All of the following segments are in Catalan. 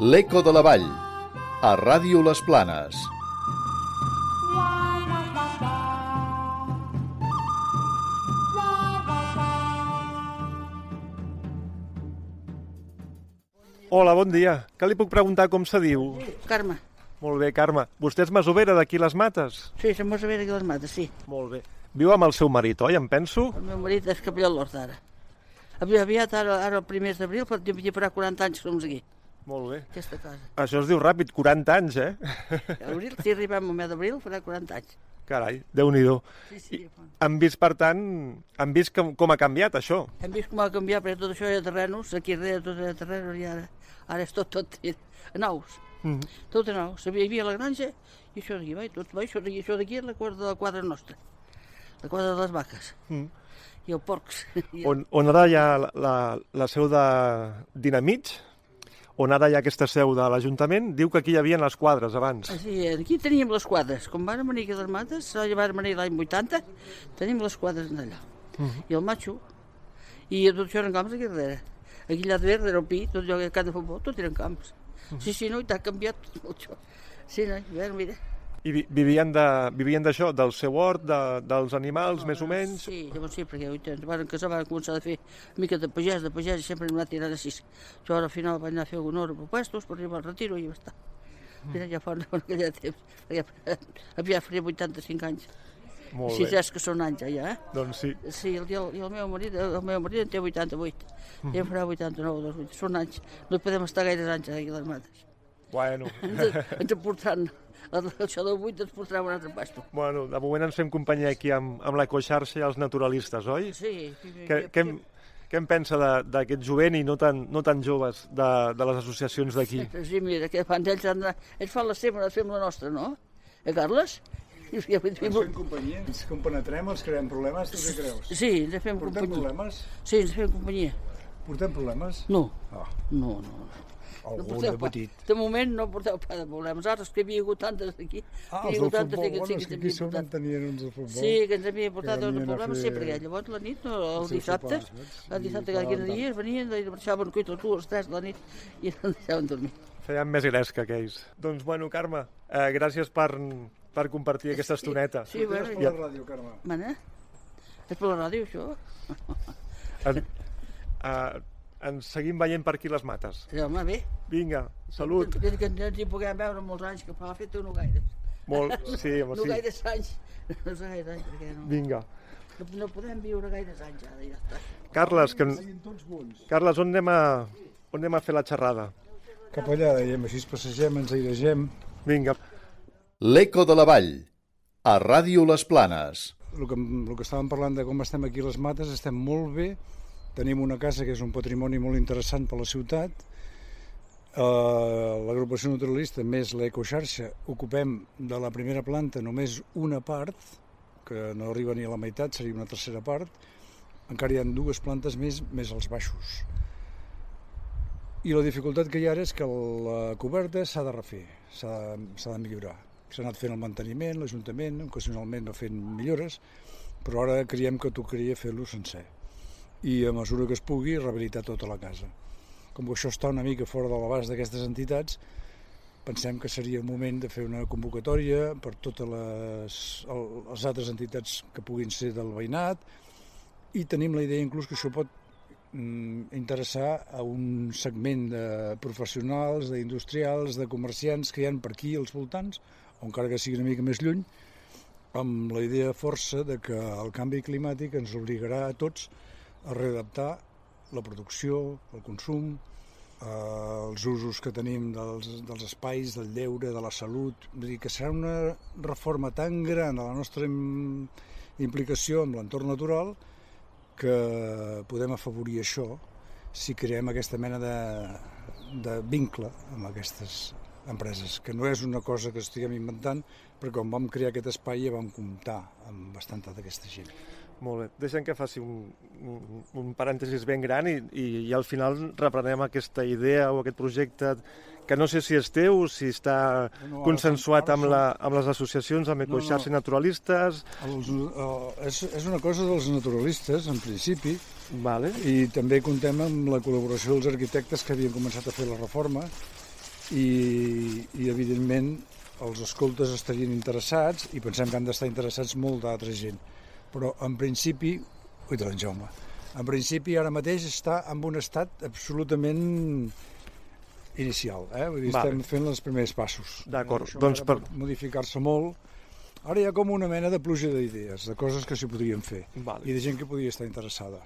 L'Eco de la Vall, a Ràdio Les Planes. Hola, bon dia. Que li puc preguntar com se diu? Carme. Molt bé, Carme. Vostè és masovera d'aquí les mates? Sí, som a veure aquí les mates, sí. Molt bé. Viu amb el seu marit, oi, em penso? El meu marit és capellà de l'Hort ara. Aviat, ara, ara el primer d'abril, però ja farà 40 anys que som aquí, Molt bé. aquesta casa. Això es diu ràpid, 40 anys, eh? Abril, si arribem al mes d'abril, farà 40 anys. Carai, déu nhi Sí, sí. Han vist, per tant, han vist com, com ha canviat això. Hem vist com ha canviat, perquè tot això era terrenos, aquí darrere tot era terrenos, i ara, ara és tot, tot nous. Mm. Tot de nou. Hi havia la granja i això d'aquí, va, i tot, va, això d'aquí, això d'aquí és la quadra, la quadra nostra. La quadra de les vaques. Mm. I els porcs. I On, on ara hi ha la, la, la seu de Dinamits, on ara hi ha aquesta seu de l'Ajuntament, diu que aquí hi havia les quadres abans. Sí, aquí teníem les quadres. Com van venir aquí les mates, van venir l'any 80, tenim les quadres allà. I el matxo. I tot això eren camps aquí darrere. Aquí allà darrere, darrere el pi, tot allò que camp de futbol, tot eren camps. Sí, sí, no, i t'ha canviat tot això. Sí, no, a veure, mira. I vi- vivien de- vivien d'això, del seu hort, de, dels animals, més o menys? Sí, llavors sí, perquè oi, ens van casar, van començar a fer una mica de pagès, de pagès, i sempre hem anat tirant així. Jo al final vaig anar a fer alguns propostos per arribar al retiro i ja està. Mira, ja fa en aquell temps, perquè havia faré 85 anys. Molt Si bé. és que són anys ja, eh? Doncs sí. Sí, el, el, el meu marit, el meu marit en té 88. I em farà 89, doncs, vull dir, són anys. No podem estar gaires anys aquí les mates. Bueno, Ens, ens portaran, el, això del 8 ens portarà un altre pasto. bueno, de moment ens fem companyia aquí amb, amb l'ecoxarxa i els naturalistes, oi? Sí, sí, sí. Què, què, em, què en pensa de- d'aquest jovent i no tan, no tan joves de, de les associacions d'aquí? Sí, mira, que fan ells, han de, ells fan la seva, nosaltres fem la nostra, no? Eh, Carles? I, i, Ens fem companyia, ens compenetrem, els creem problemes, tu què creus? sí, ens fem Portem companyia. problemes? Sí, ens fem companyia. Portem problemes? No, Ah, no, no. No algun porteu de pa. petit. De moment no porteu pa de problemes. Ara és que hi havia hagut tantes aquí. Ah, els del futbol, que bueno, sí és que que aquí sobre en tenien uns de futbol. Sí, que ens havia portat Que a problema, fer sí, perquè llavors la nit, no, el dissabte, el dissabte cada tal, 15 dies venien i marxaven cuit les 3 de la nit i no ens deixaven dormir. Feien més gresca que ells. Doncs, bueno, Carme, eh, gràcies per, per compartir aquesta estoneta. Sí, bueno, Per la ràdio, Carme. Mana? És per la ràdio, això? En, eh, ens seguim veient per aquí les mates. Sí, home, bé. Vinga, salut. Que, que ens hi puguem veure molts anys, que fa fet no gaire. Molt, sí, home, No sí. gaires anys. No sé gaires anys, perquè no, Vinga. no, no podem viure gaires anys ara, ja està. Carles, que. Carles, on anem, a, on anem a fer la xerrada? Cap allà, dèiem, així passegem, ens airegem. Vinga. L'Eco de la Vall, a Ràdio Les Planes. El que, el que estàvem parlant de com estem aquí a les mates, estem molt bé. Tenim una casa que és un patrimoni molt interessant per la ciutat. Uh, L'agrupació naturalista més l'ecoxarxa ocupem de la primera planta només una part, que no arriba ni a la meitat, seria una tercera part. Encara hi ha dues plantes més, més als baixos. I la dificultat que hi ha és que la coberta s'ha de refer, s'ha de millorar. S'ha anat fent el manteniment, l'Ajuntament, ocasionalment va fent millores, però ara creiem que tocaria fer-lo sencer. I a mesura que es pugui, rehabilitar tota la casa. Com que això està una mica fora de l'abast d'aquestes entitats, pensem que seria el moment de fer una convocatòria per totes les, les altres entitats que puguin ser del veïnat i tenim la idea inclús que això pot mm, interessar a un segment de professionals, d'industrials, de comerciants que hi han per aquí als voltants, o encara que sigui una mica més lluny, amb la idea força de que el canvi climàtic ens obligarà a tots a readaptar la producció, el consum, eh, els usos que tenim dels, dels espais, del lleure, de la salut. Vull dir que serà una reforma tan gran a la nostra im- implicació amb l'entorn natural que podem afavorir això si creem aquesta mena de, de vincle amb aquestes empreses, que no és una cosa que estiguem inventant, però quan vam crear aquest espai ja vam comptar amb bastanta d'aquesta gent. Molt bé. Deixem que faci un, un, un parèntesis ben gran i, i, i al final reprenem aquesta idea o aquest projecte que no sé si és teu, si està No, consensuat amb, la, amb les associacions, amb No, no. Ecoxarxa i Naturalistes. Els, uh, és, és una cosa dels naturalistes, en principi, Vale. i també contem amb la col·laboració dels arquitectes que havien començat a fer la reforma i, i evidentment els escoltes estarien interessats i pensem que han d'estar interessats molt d'altra gent. Però en principi, ui, doncs Jaume, en principi ara mateix està en un estat absolutament inicial, eh? Vull dir, estem fent els primers passos. D'acord, doncs per- modificar-se molt. Ara hi ha com una mena de pluja d'idees, de coses que s'hi podrien fer Vale. i de gent que podria estar interessada.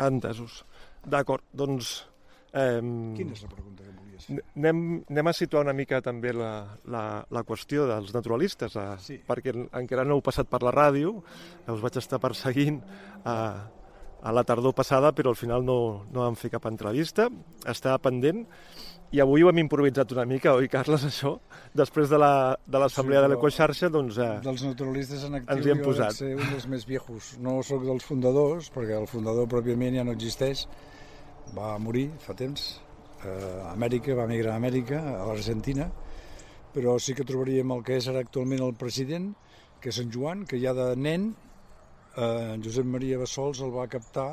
Entesos. D'acord, doncs... Eh, Quina és la pregunta que volies fer? Anem, anem a situar una mica també la, la, la qüestió dels naturalistes, a, Sí. perquè encara no heu passat per la ràdio, us vaig estar perseguint a, a la tardor passada, però al final no, no vam fer cap entrevista, estava pendent, i avui ho hem improvisat una mica, oi, Carles, això? Després de la- de l'assemblea Sí, de l'Ecoxarxa, doncs... Eh, Dels naturalistes en actiu Ens hi hem jo posat. vaig ser un dels més viejos. No sóc dels fundadors, perquè el fundador pròpiament ja no existeix. Va morir fa temps a Amèrica, va migrar a Amèrica, a l'Argentina, però sí que trobaríem el que és ara actualment el president, que és en Joan, que ja de nen eh, Josep Maria Bassols el va captar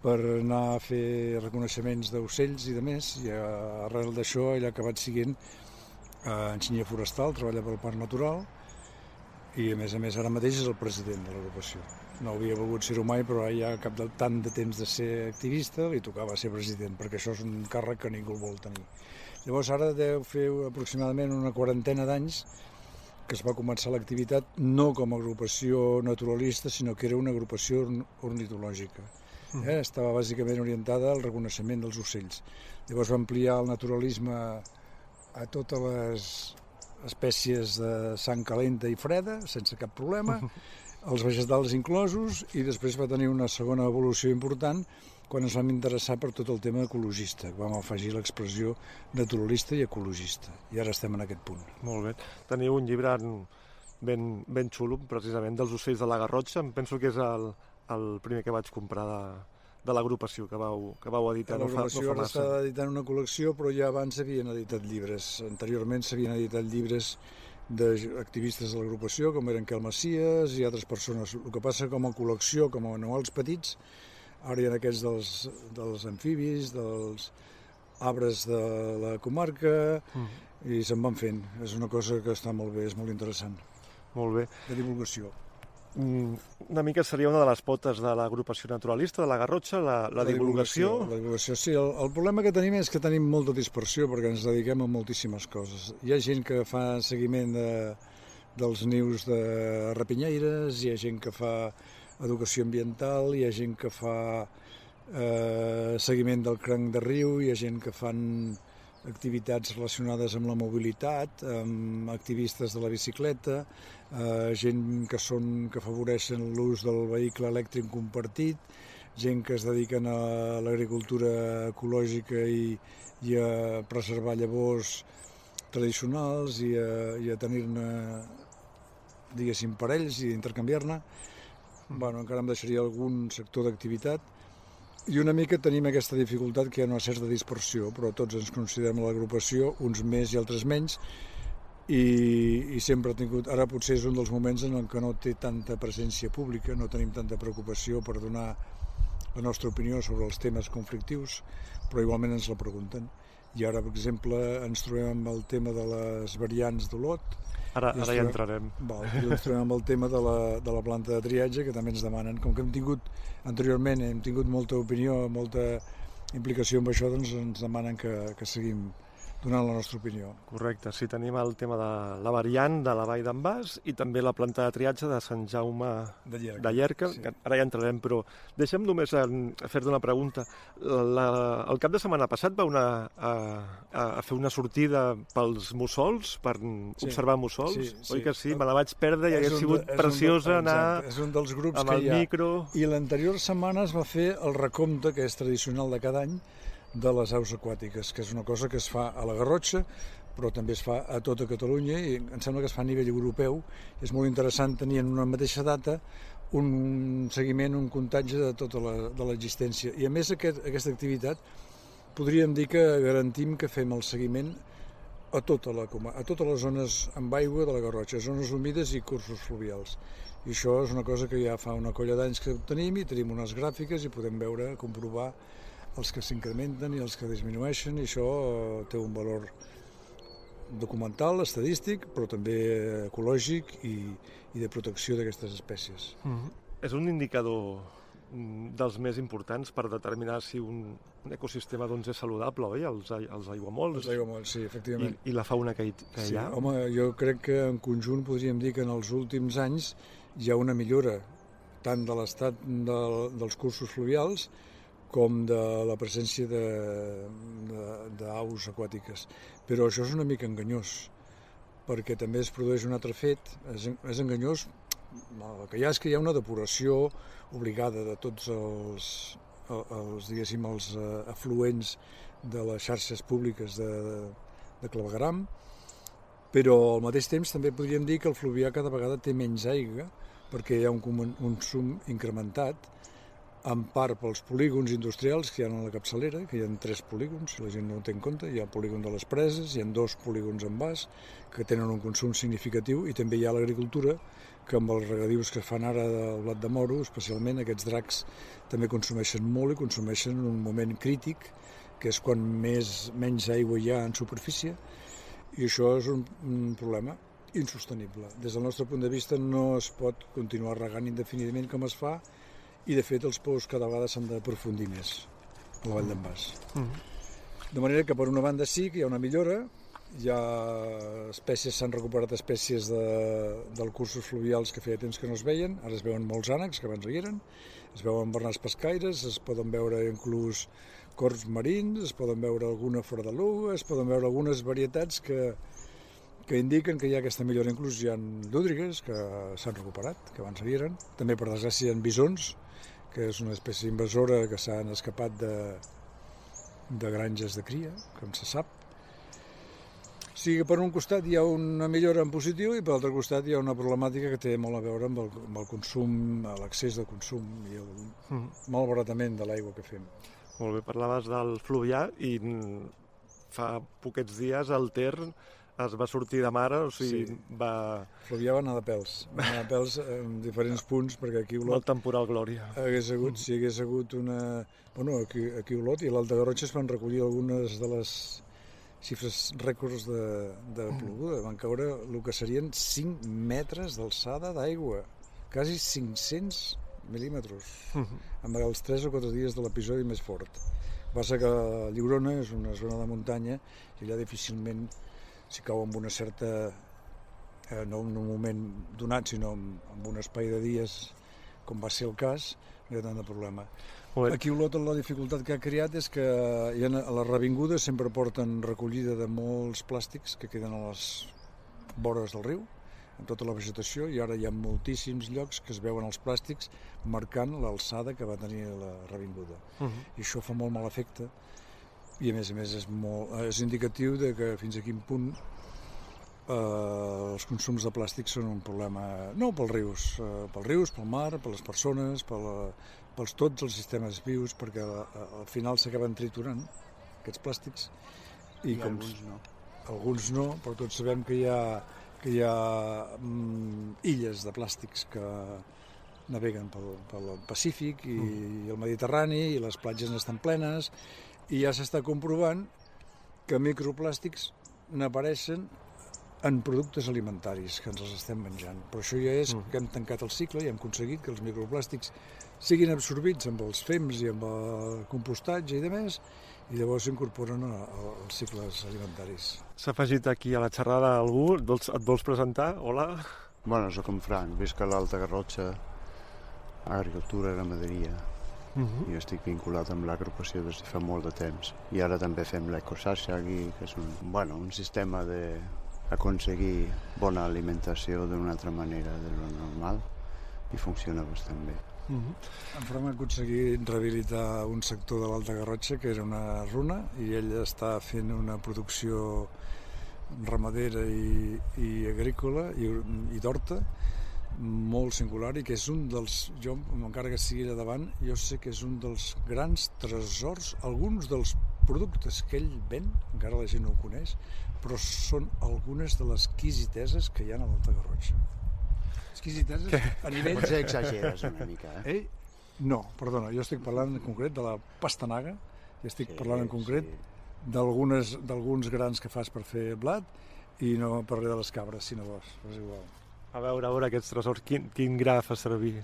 per anar a fer reconeixements d'ocells i de més, i eh, arrel d'això ell ha acabat siguent eh, enginyer forestal, treballa pel Parc Natural, i a més a més ara mateix és el president de l'agrupació. No havia volgut ser-ho mai, però ara ja cap de tant de temps de ser activista li tocava ser president, perquè això és un càrrec que ningú el vol tenir. Llavors ara deu fer aproximadament una quarantena d'anys que es va començar l'activitat no com a agrupació naturalista, sinó que era una agrupació orn- ornitològica. Eh? Estava bàsicament orientada al reconeixement dels ocells. Llavors va ampliar el naturalisme a totes les espècies de sang calenta i freda, sense cap problema, els vegetals inclosos, i després va tenir una segona evolució important quan ens vam interessar per tot el tema ecologista. Vam afegir l'expressió naturalista i ecologista. I ara estem en aquest punt. Molt bé. Teniu un llibre en- ben, ben xulo, precisament, dels ocells de la Garrotxa. Em penso que és el, el primer que vaig comprar de, de l'agrupació que vau, que vau editar no fa, no fa massa. editant una col·lecció, però ja abans havien editat llibres. Anteriorment s'havien editat llibres d'activistes de l'agrupació, com eren Quel Macias i altres persones. El que passa com a col·lecció, com a manuals petits, ara hi ha aquests dels, dels amfibis, dels arbres de la comarca, Mm. i se'n van fent. És una cosa que està molt bé, és molt interessant, Molt bé. de divulgació. Mm, Una mica seria una de les potes de l'agrupació naturalista, de la Garrotxa, la, la, divulgació. La divulgació, sí. El, el problema que tenim és que tenim molta dispersió perquè ens dediquem a moltíssimes coses. Hi ha gent que fa seguiment de, dels nius de rapinyeires, hi ha gent que fa educació ambiental, hi ha gent que fa eh, seguiment del cranc de riu, hi ha gent que fan activitats relacionades amb la mobilitat, amb activistes de la bicicleta, eh, gent que, són, que afavoreixen l'ús del vehicle elèctric compartit, gent que es dediquen a l'agricultura ecològica i, i a preservar llavors tradicionals i a, i a tenir-ne, diguéssim, parells i intercanviar-ne. Bueno, encara em deixaria algun sector d'activitat. I una mica tenim aquesta dificultat que hi ha una certa dispersió, però tots ens considerem a l'agrupació, uns més i altres menys, i, i sempre ha tingut... Ara potser és un dels moments en que no té tanta presència pública, no tenim tanta preocupació per donar la nostra opinió sobre els temes conflictius, però igualment ens la pregunten. I ara, per exemple, ens trobem amb el tema de les variants d'Olot, Ara, ara hi entrarem. Val, i ens trobem amb el tema de la, de la planta de triatge, que també ens demanen. Com que hem tingut, anteriorment, hem tingut molta opinió, molta implicació amb això, doncs ens demanen que, que seguim donant la nostra opinió. Correcte, sí, tenim el tema de la variant de la Vall d'en Bas i també la planta de triatge de Sant Jaume De Llierca. de Llerca, Sí. que ara ja entrarem, però deixa'm només fer-te una pregunta. La, el cap de setmana passat va una, a, a, fer una sortida pels mussols, per Sí. observar mussols, Sí, sí. oi que sí? Me la vaig perdre i És hagués un sigut de- un preciosa de- anar és un dels grups amb que el hi ha. micro... I l'anterior setmana es va fer el recompte, que és tradicional de cada any, de les aus aquàtiques, que és una cosa que es fa a la Garrotxa, però també es fa a tota Catalunya i em sembla que es fa a nivell europeu. És molt interessant tenir en una mateixa data un seguiment, un comptatge de tota l'existència. I a més aquest, aquesta activitat podríem dir que garantim que fem el seguiment a, tota la, a totes les zones amb aigua de la Garrotxa, zones humides i cursos fluvials. I això és una cosa que ja fa una colla d'anys que tenim i tenim unes gràfiques i podem veure, comprovar els que s'incrementen i els que disminueixen, i això eh, té un valor documental, estadístic, però també ecològic i, i de protecció d'aquestes espècies. Mm -hmm. És un indicador mm, dels més importants per determinar si un, un ecosistema doncs, és saludable, oi? Els, els aiguamolls. Els aiguamolls, sí, efectivament. I, i la fauna que hi, que sí, hi ha. Home, jo crec que en conjunt podríem dir que en els últims anys hi ha una millora tant de l'estat de, dels cursos fluvials com de la presència d'aus aquàtiques. Però això és una mica enganyós, perquè també es produeix un altre fet, és, és enganyós, el que hi ha és que hi ha una depuració obligada de tots els, els, diguéssim, els eh, afluents de les xarxes públiques de, de, clavegaram, però al mateix temps també podríem dir que el fluvià cada vegada té menys aigua perquè hi ha un consum incrementat en part pels polígons industrials que hi ha a la capçalera, que hi ha tres polígons, la gent no ho té en compte, hi ha el polígon de les preses, hi ha dos polígons en bas, que tenen un consum significatiu, i també hi ha l'agricultura, que amb els regadius que fan ara del blat de moro, especialment aquests dracs també consumeixen molt i consumeixen en un moment crític, que és quan més, menys aigua hi ha en superfície, i això és un, un problema insostenible. Des del nostre punt de vista no es pot continuar regant indefinidament com es fa, i de fet els pous cada vegada s'han d'aprofundir més a la vall d'en Bas. Mm -hmm. De manera que per una banda sí que hi ha una millora, hi ha espècies, s'han recuperat espècies de, del cursos fluvials que feia temps que no es veien, ara es veuen molts ànecs que abans hi eren, es veuen bernats pescaires, es poden veure inclús corps marins, es poden veure alguna fora de l'uga, es poden veure algunes varietats que, que indiquen que hi ha aquesta millora. Inclús hi ha dúdrigues que s'han recuperat, que abans hi eren. També, per desgràcia, hi ha bisons, que és una espècie invasora que s'han escapat de, de granges de cria, com se sap. O sigui que per un costat hi ha una millora en positiu i per l'altre costat hi ha una problemàtica que té molt a veure amb el, amb el consum, l'excés de consum i el mm. malbaratament de l'aigua que fem. Molt bé, parlaves del fluvià i fa poquets dies el Ter es va sortir de mare, o sigui, sí. va... Fluvià va anar de pèls, va anar de pèls en diferents punts, perquè aquí Olot... El temporal Glòria. Hagués hagut, si hagués hagut una... Bueno, aquí, aquí Olot i l'Alta Garrotxa es van recollir algunes de les xifres rècords de, de ploguda. Van caure el que serien 5 metres d'alçada d'aigua, quasi 500 mil·límetres, -huh. amb els 3 o 4 dies de l'episodi més fort. Passa que Lliurona és una zona de muntanya i allà difícilment si cau amb una certa eh, no en un moment donat sinó amb un espai de dies com va ser el cas no hi ha tant de problema aquí Olot la dificultat que ha creat és que hi ha, a les revingudes sempre porten recollida de molts plàstics que queden a les vores del riu amb tota la vegetació i ara hi ha moltíssims llocs que es veuen els plàstics marcant l'alçada que va tenir la revinguda. Uh -huh. I això fa molt mal efecte i a més a més és, molt, és indicatiu de que fins a quin punt eh, els consums de plàstic són un problema, no pels rius, eh, pels rius, pel mar, per les persones, per la, pels tots els sistemes vius, perquè eh, al final s'acaben triturant aquests plàstics. I, I com, alguns no. Alguns no, però tots sabem que hi ha, que hi ha mm, illes de plàstics que naveguen pel, pel Pacífic i, mm. i el Mediterrani i les platges n'estan plenes i ja s'està comprovant que microplàstics n'apareixen en productes alimentaris que ens els estem menjant. Però això ja és mm. que hem tancat el cicle i hem aconseguit que els microplàstics siguin absorbits amb els fems i amb el compostatge i demés i llavors s'incorporen als cicles alimentaris. S'ha afegit aquí a la xerrada algú? Et vols, et vols presentar? Hola? Bueno, sóc en Frank, visc a l'Alta Garrotxa, agricultura, ramaderia. Uh -huh. Jo estic vinculat amb l'agrupació des de fa molt de temps. I ara també fem aquí, que és un, bueno, un sistema de aconseguir bona alimentació d'una altra manera de lo normal i funciona bastant bé. Uh -huh. En Fram ha aconseguit rehabilitar un sector de l'Alta Garrotxa que era una runa i ell està fent una producció ramadera i, i agrícola i, i d'horta molt singular i que és un dels, jo encara que sigui allà davant, jo sé que és un dels grans tresors, alguns dels productes que ell ven, encara la gent no ho coneix, però són algunes de les quisiteses que hi ha a l'Alta Garrotxa. Exquisiteses Què? a nivell... Potser exageres una mica, eh? eh? No, perdona, jo estic parlant en concret de la pastanaga, I estic sí, parlant en concret sí. d'alguns grans que fas per fer blat i no per de les cabres, sinó vos, és igual. A veure, a veure aquests tresors, quin, quin gra fa servir?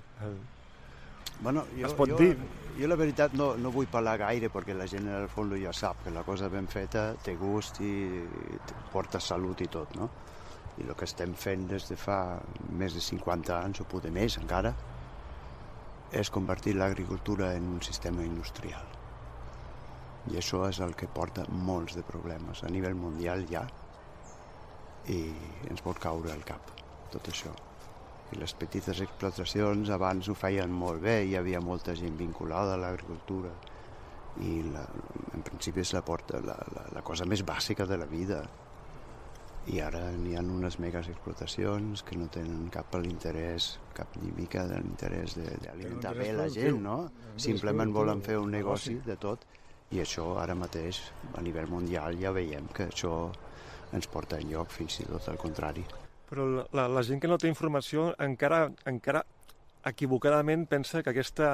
Bueno, jo, es pot jo, dir? Jo la veritat no, no vull parlar gaire perquè la gent en el fons ja sap que la cosa ben feta té gust i porta salut i tot, no? I el que estem fent des de fa més de 50 anys o poder més encara és convertir l'agricultura en un sistema industrial. I això és el que porta molts de problemes a nivell mundial ja i ens pot caure al cap tot això. I les petites explotacions abans ho feien molt bé, hi havia molta gent vinculada a l'agricultura i la, en principi és la, porta, la, la, la cosa més bàsica de la vida i ara n'hi ha unes megas explotacions que no tenen cap l'interès, cap ni mica de l'interès d'alimentar bé la gent, no? Simplement volen fer un negoci de tot i això ara mateix a nivell mundial ja veiem que això ens porta en lloc, fins i tot al contrari. Però la, la gent que no té informació encara, encara equivocadament pensa que aquesta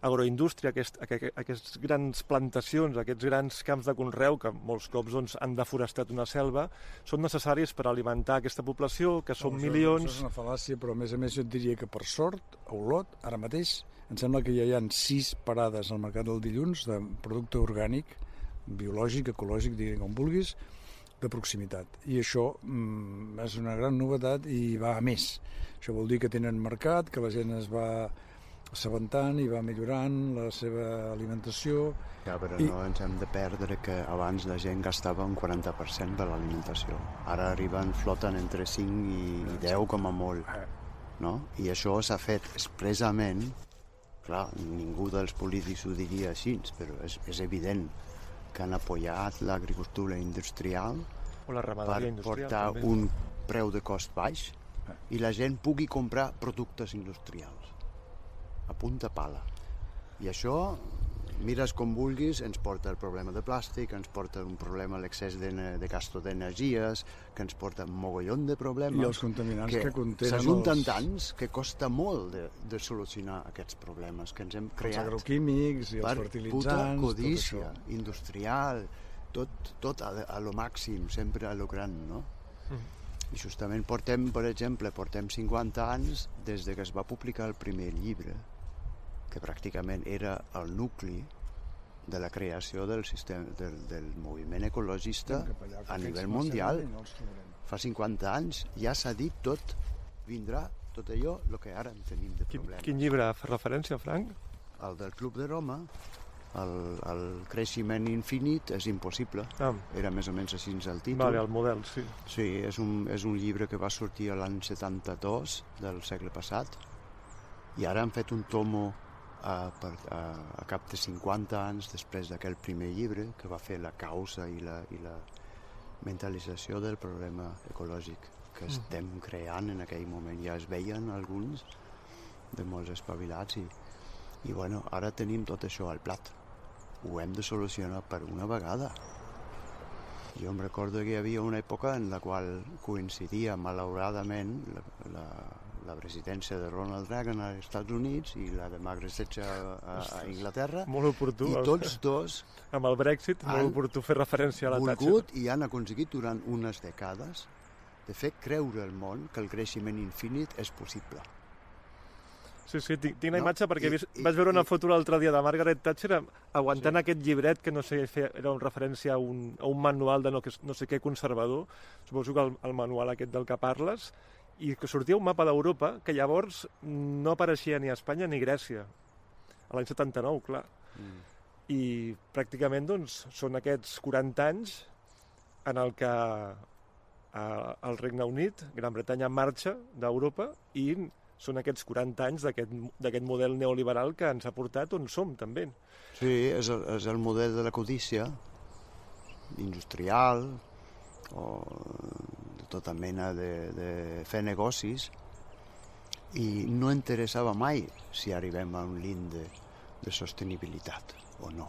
agroindústria, aquest, aquestes grans plantacions, aquests grans camps de conreu, que molts cops doncs, han deforestat una selva, són necessaris per alimentar aquesta població, que són no, milions... Això és una fal·làcia, però a més a més jo et diria que per sort, a Olot, ara mateix, em sembla que ja hi ha sis parades al mercat del dilluns de producte orgànic, biològic, ecològic, diguem com vulguis, de proximitat. I això mm, és una gran novetat i va a més. Això vol dir que tenen mercat, que la gent es va assabentant i va millorant la seva alimentació. Ja, però I... no ens hem de perdre que abans la gent gastava un 40% de l'alimentació. Ara arriben, floten entre 5 i 10 com a molt. Eh. No? I això s'ha fet expressament, clar, ningú dels polítics ho diria així, però és, és evident que han apoyat l'agricultura industrial o la per portar també. un preu de cost baix i la gent pugui comprar productes industrials a punta pala. I això, mires com vulguis, ens porta el problema de plàstic, ens porta un problema l'excés de, de gasto d'energies, que ens porta un mogollon de problemes... I els contaminants que, que contenen... S'ajunten els... tants que costa molt de, de solucionar aquests problemes que ens hem creat. Els agroquímics i els per fertilitzants... puta codícia industrial, tot, tot a, a lo màxim, sempre a lo gran, no? Mm. I justament portem, per exemple, portem 50 anys des de que es va publicar el primer llibre, que pràcticament era el nucli de la creació del, sistema, del, del moviment ecologista a nivell mundial. Fa 50 anys ja s'ha dit tot, vindrà tot allò el que ara en tenim de problemes. Quin, quin llibre fa referència, Frank? El del Club de Roma, el, el creixement infinit és impossible. Ah. Era més o menys així el títol. Vale, el model, sí. Sí, és un, és un llibre que va sortir l'any 72 del segle passat i ara han fet un tomo a, per, a, a cap de 50 anys després d'aquell primer llibre que va fer la causa i la, i la mentalització del problema ecològic que mm. estem creant en aquell moment. Ja es veien alguns de molts espavilats i, i bueno, ara tenim tot això al plat. Ho hem de solucionar per una vegada. Jo em recordo que hi havia una època en la qual coincidia, malauradament, la, la, la presidència de Ronald Reagan als Estats Units i la de Margaret Thatcher a, a Inglaterra. Molt oportú. I tots dos... Amb el Brexit, molt oportú fer referència a la Thatcher. volgut i han aconseguit durant unes dècades de fer creure al món que el creixement infinit és possible. Sí, sí, tinc, tinc la no? imatge perquè I, i, vaig veure una i, foto l'altre dia de Margaret Thatcher aguantant sí. aquest llibret que no sé, era una referència a un, a un manual de no, no sé què conservador, suposo que el, el manual aquest del que parles, i que sortia un mapa d'Europa que llavors no apareixia ni a Espanya ni a Grècia, a l'any 79, clar. Mm. I pràcticament doncs, són aquests 40 anys en el que eh, el Regne Unit, Gran Bretanya, marxa d'Europa i són aquests 40 anys d'aquest model neoliberal que ens ha portat on som, també. Sí, és el, és el model de la codícia industrial o tota mena de, de fer negocis i no interessava mai si arribem a un linde de sostenibilitat o no.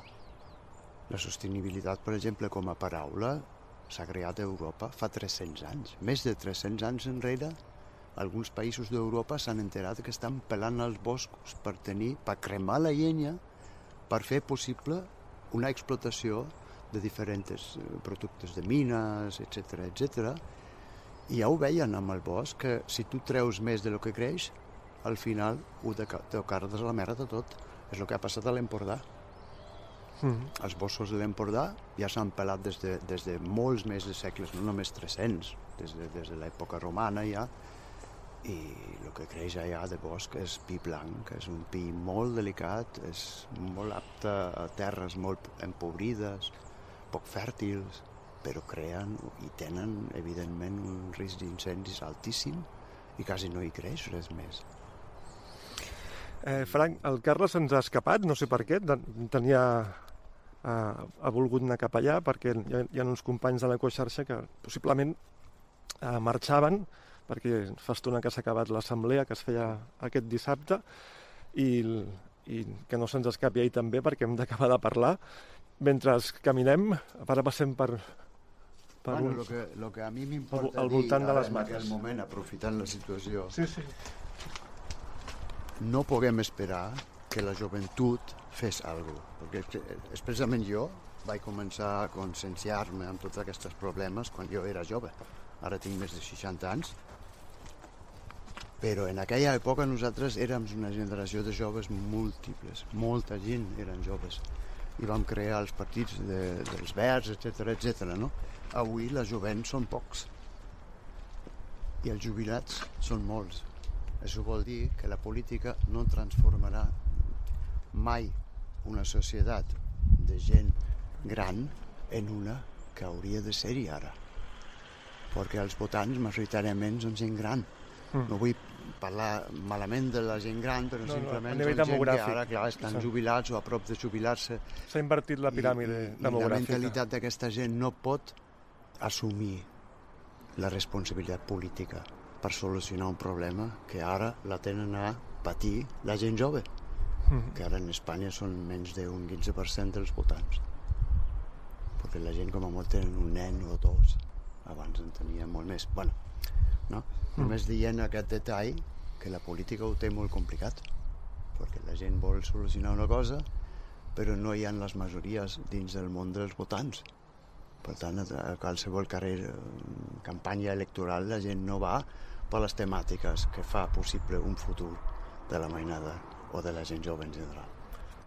La sostenibilitat, per exemple, com a paraula, s'ha creat a Europa fa 300 anys. Més de 300 anys enrere, alguns països d'Europa s'han enterat que estan pelant els boscos per tenir, per cremar la llenya, per fer possible una explotació de diferents eh, productes de mines, etc etc. I ja ho veien amb el bosc, que si tu treus més de lo que creix, al final ho cardes a la merda tot. És el que ha passat a l'Empordà. Mm. Els boscos de l'Empordà ja s'han pelat des de, des de molts més de segles, no només 300, des de, des de l'època romana ja, i el que creix allà de bosc és pi blanc, és un pi molt delicat, és molt apte a terres molt empobrides, poc fèrtils, però creen i tenen, evidentment, un risc d'incendis altíssim i quasi no hi creix res més. Eh, Frank, el Carles ens ha escapat, no sé per què, tenia... Eh, ha volgut anar cap allà perquè hi ha, hi ha uns companys de l'ecoxarxa que possiblement eh, marxaven perquè fa estona que s'ha acabat l'assemblea que es feia aquest dissabte i, i que no se'ns escapi ahir també perquè hem d'acabar de parlar mentre caminem, ara passem per, per bueno, un... lo que, lo que a mi m'importa al, al voltant dir, de les en mates. aquell moment, aprofitant la situació, sí, sí. no puguem esperar que la joventut fes alguna cosa. Perquè expressament jo vaig començar a conscienciar-me amb tots aquests problemes quan jo era jove. Ara tinc més de 60 anys. Però en aquella època nosaltres érem una generació de joves múltiples. Molta gent eren joves. I vam crear els partits de, dels verds, etc etc. no? Avui la jovent són pocs. I els jubilats són molts. Això vol dir que la política no transformarà mai una societat de gent gran en una que hauria de ser-hi ara. Perquè els votants majoritàriament són gent gran. Mm. No vull parlar malament de la gent gran, però No, no, simplement nivell són gent que ara clar, estan Sí. jubilats o a prop de jubilar-se. S'ha invertit la piràmide I, i, i la demogràfica. mentalitat d'aquesta gent no pot assumir la responsabilitat política per solucionar un problema que ara la tenen a patir la gent jove, Mm. que ara en Espanya són menys d'un 15% dels votants. Perquè la gent com a molt tenen un nen o dos, abans en tenia molt més. Bueno, no? Mm. Només dient aquest detall que la política ho té molt complicat, perquè la gent vol solucionar una cosa, però no hi ha les majories dins del món dels votants. Per tant, a qualsevol carrer, eh, campanya electoral, la gent no va per les temàtiques que fa possible un futur de la mainada o de la gent jove en general.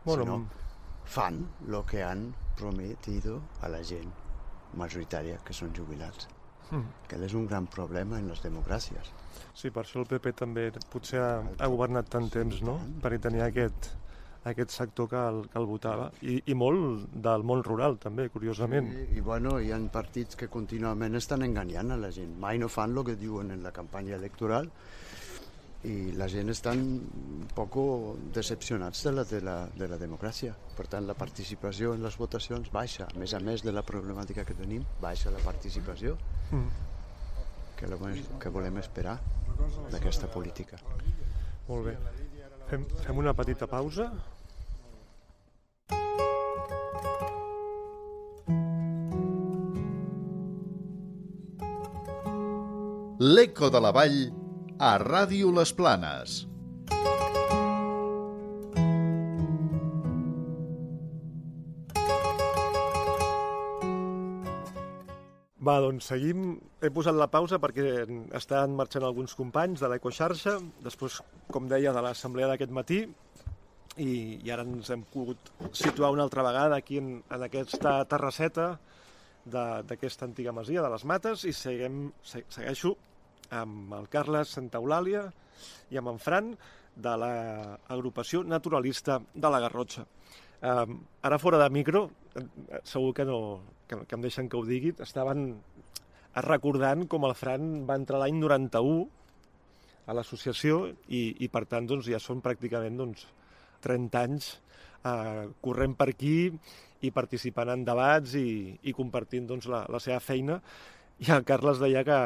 Bueno, sinó fan el que han prometido a la gent majoritària, que són jubilats. Mm. Que és un gran problema en les democràcies. Sí, per això el PP també potser ha, ha governat tant temps, no? Per tenir aquest, aquest sector que el, que el votava. I, I molt del món rural, també, curiosament. I, I, bueno, hi ha partits que contínuament estan enganyant a la gent. Mai no fan el que diuen en la campanya electoral i la gent estan un poco decepcionats de la, de la, de la democràcia. Per tant, la participació en les votacions baixa. A més a més de la problemàtica que tenim, baixa la participació, Mm. que, la, que volem esperar d'aquesta política. Molt bé. Fem, fem una petita pausa. L'Eco de la Vall a Ràdio Les Planes. Va, doncs seguim. He posat la pausa perquè estan marxant alguns companys de l'Ecoxarxa, després, com deia, de l'assemblea d'aquest matí, i, i ara ens hem pogut situar una altra vegada aquí en, en aquesta terrasseta d'aquesta antiga masia de les Mates i seguim, se, segueixo amb el Carles Santa Eulàlia i amb en Fran de l'agrupació naturalista de la Garrotxa. Um, ara fora de micro, segur que, no, que, que em deixen que ho digui, estaven recordant com el Fran va entrar l'any 91 a l'associació i, i per tant doncs, ja són pràcticament doncs, 30 anys eh, corrent per aquí i participant en debats i, i compartint doncs, la, la seva feina. I el Carles deia que,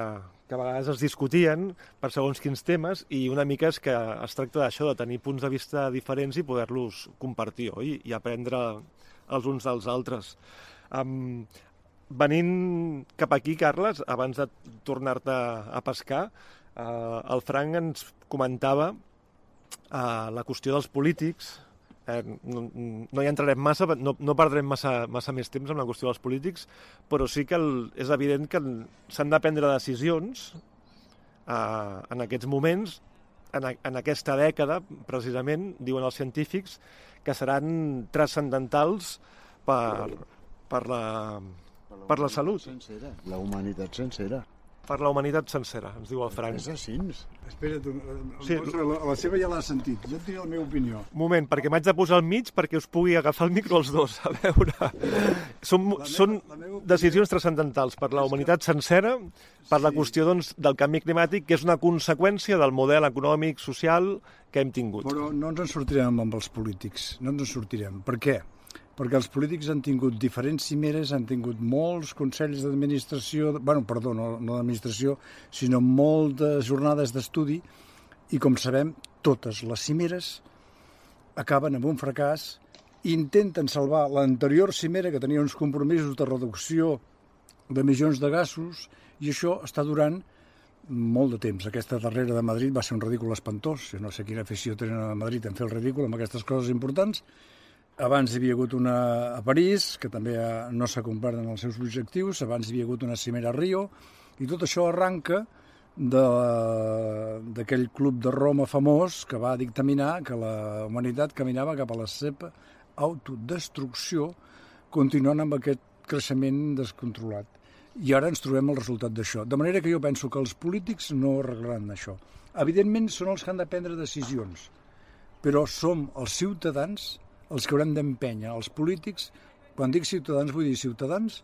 que a vegades es discutien per segons quins temes i una mica és que es tracta d'això, de tenir punts de vista diferents i poder-los compartir, oi? I aprendre els uns dels altres. Um, venint cap aquí, Carles, abans de tornar-te a pescar, uh, el Frank ens comentava uh, la qüestió dels polítics Eh, no, no hi entrarem massa, no, no perdrem massa, massa més temps amb la qüestió dels polítics, però sí que el, és evident que s'han de prendre decisions eh, en aquests moments, en, a, en aquesta dècada, precisament, diuen els científics, que seran transcendentals per, per, la, per la salut. Sencera. La humanitat sencera. Per la humanitat sencera, ens diu el Frank. És així. Espera't, Sí, sí, la, la seva ja l'ha sentit. Jo et diré la meva opinió. moment, perquè m'haig de posar al mig perquè us pugui agafar el micro els dos. A veure, són, meva- són la meva decisions transcendentals per la humanitat sencera, per la Sí. qüestió doncs, del canvi climàtic, que és una conseqüència del model econòmic, social que hem tingut. Però no ens en sortirem amb els polítics, no ens en sortirem. Per què? Perquè els polítics han tingut diferents cimeres, han tingut molts consells d'administració, bueno, perdó, no, no d'administració, sinó moltes jornades d'estudi, i com sabem, totes les cimeres acaben amb un fracàs, intenten salvar l'anterior cimera, que tenia uns compromisos de reducció d'emissions de gasos, i això està durant molt de temps. Aquesta darrera de Madrid va ser un ridícul espantós. Jo no sé quina afició tenen a Madrid en fer el ridícul amb aquestes coses importants. Abans hi havia hagut una a París, que també ha- no s'ha complert en els seus objectius. Abans hi havia hagut una cimera a Rio. I tot això arranca d'aquell club de Roma famós que va dictaminar que la humanitat caminava cap a la seva autodestrucció continuant amb aquest creixement descontrolat. I ara ens trobem el resultat d'això. De manera que jo penso que els polítics no arreglaran això. Evidentment són els que han de prendre decisions, però som els ciutadans els que haurem d'empènyer. Els polítics, quan dic ciutadans, vull dir ciutadans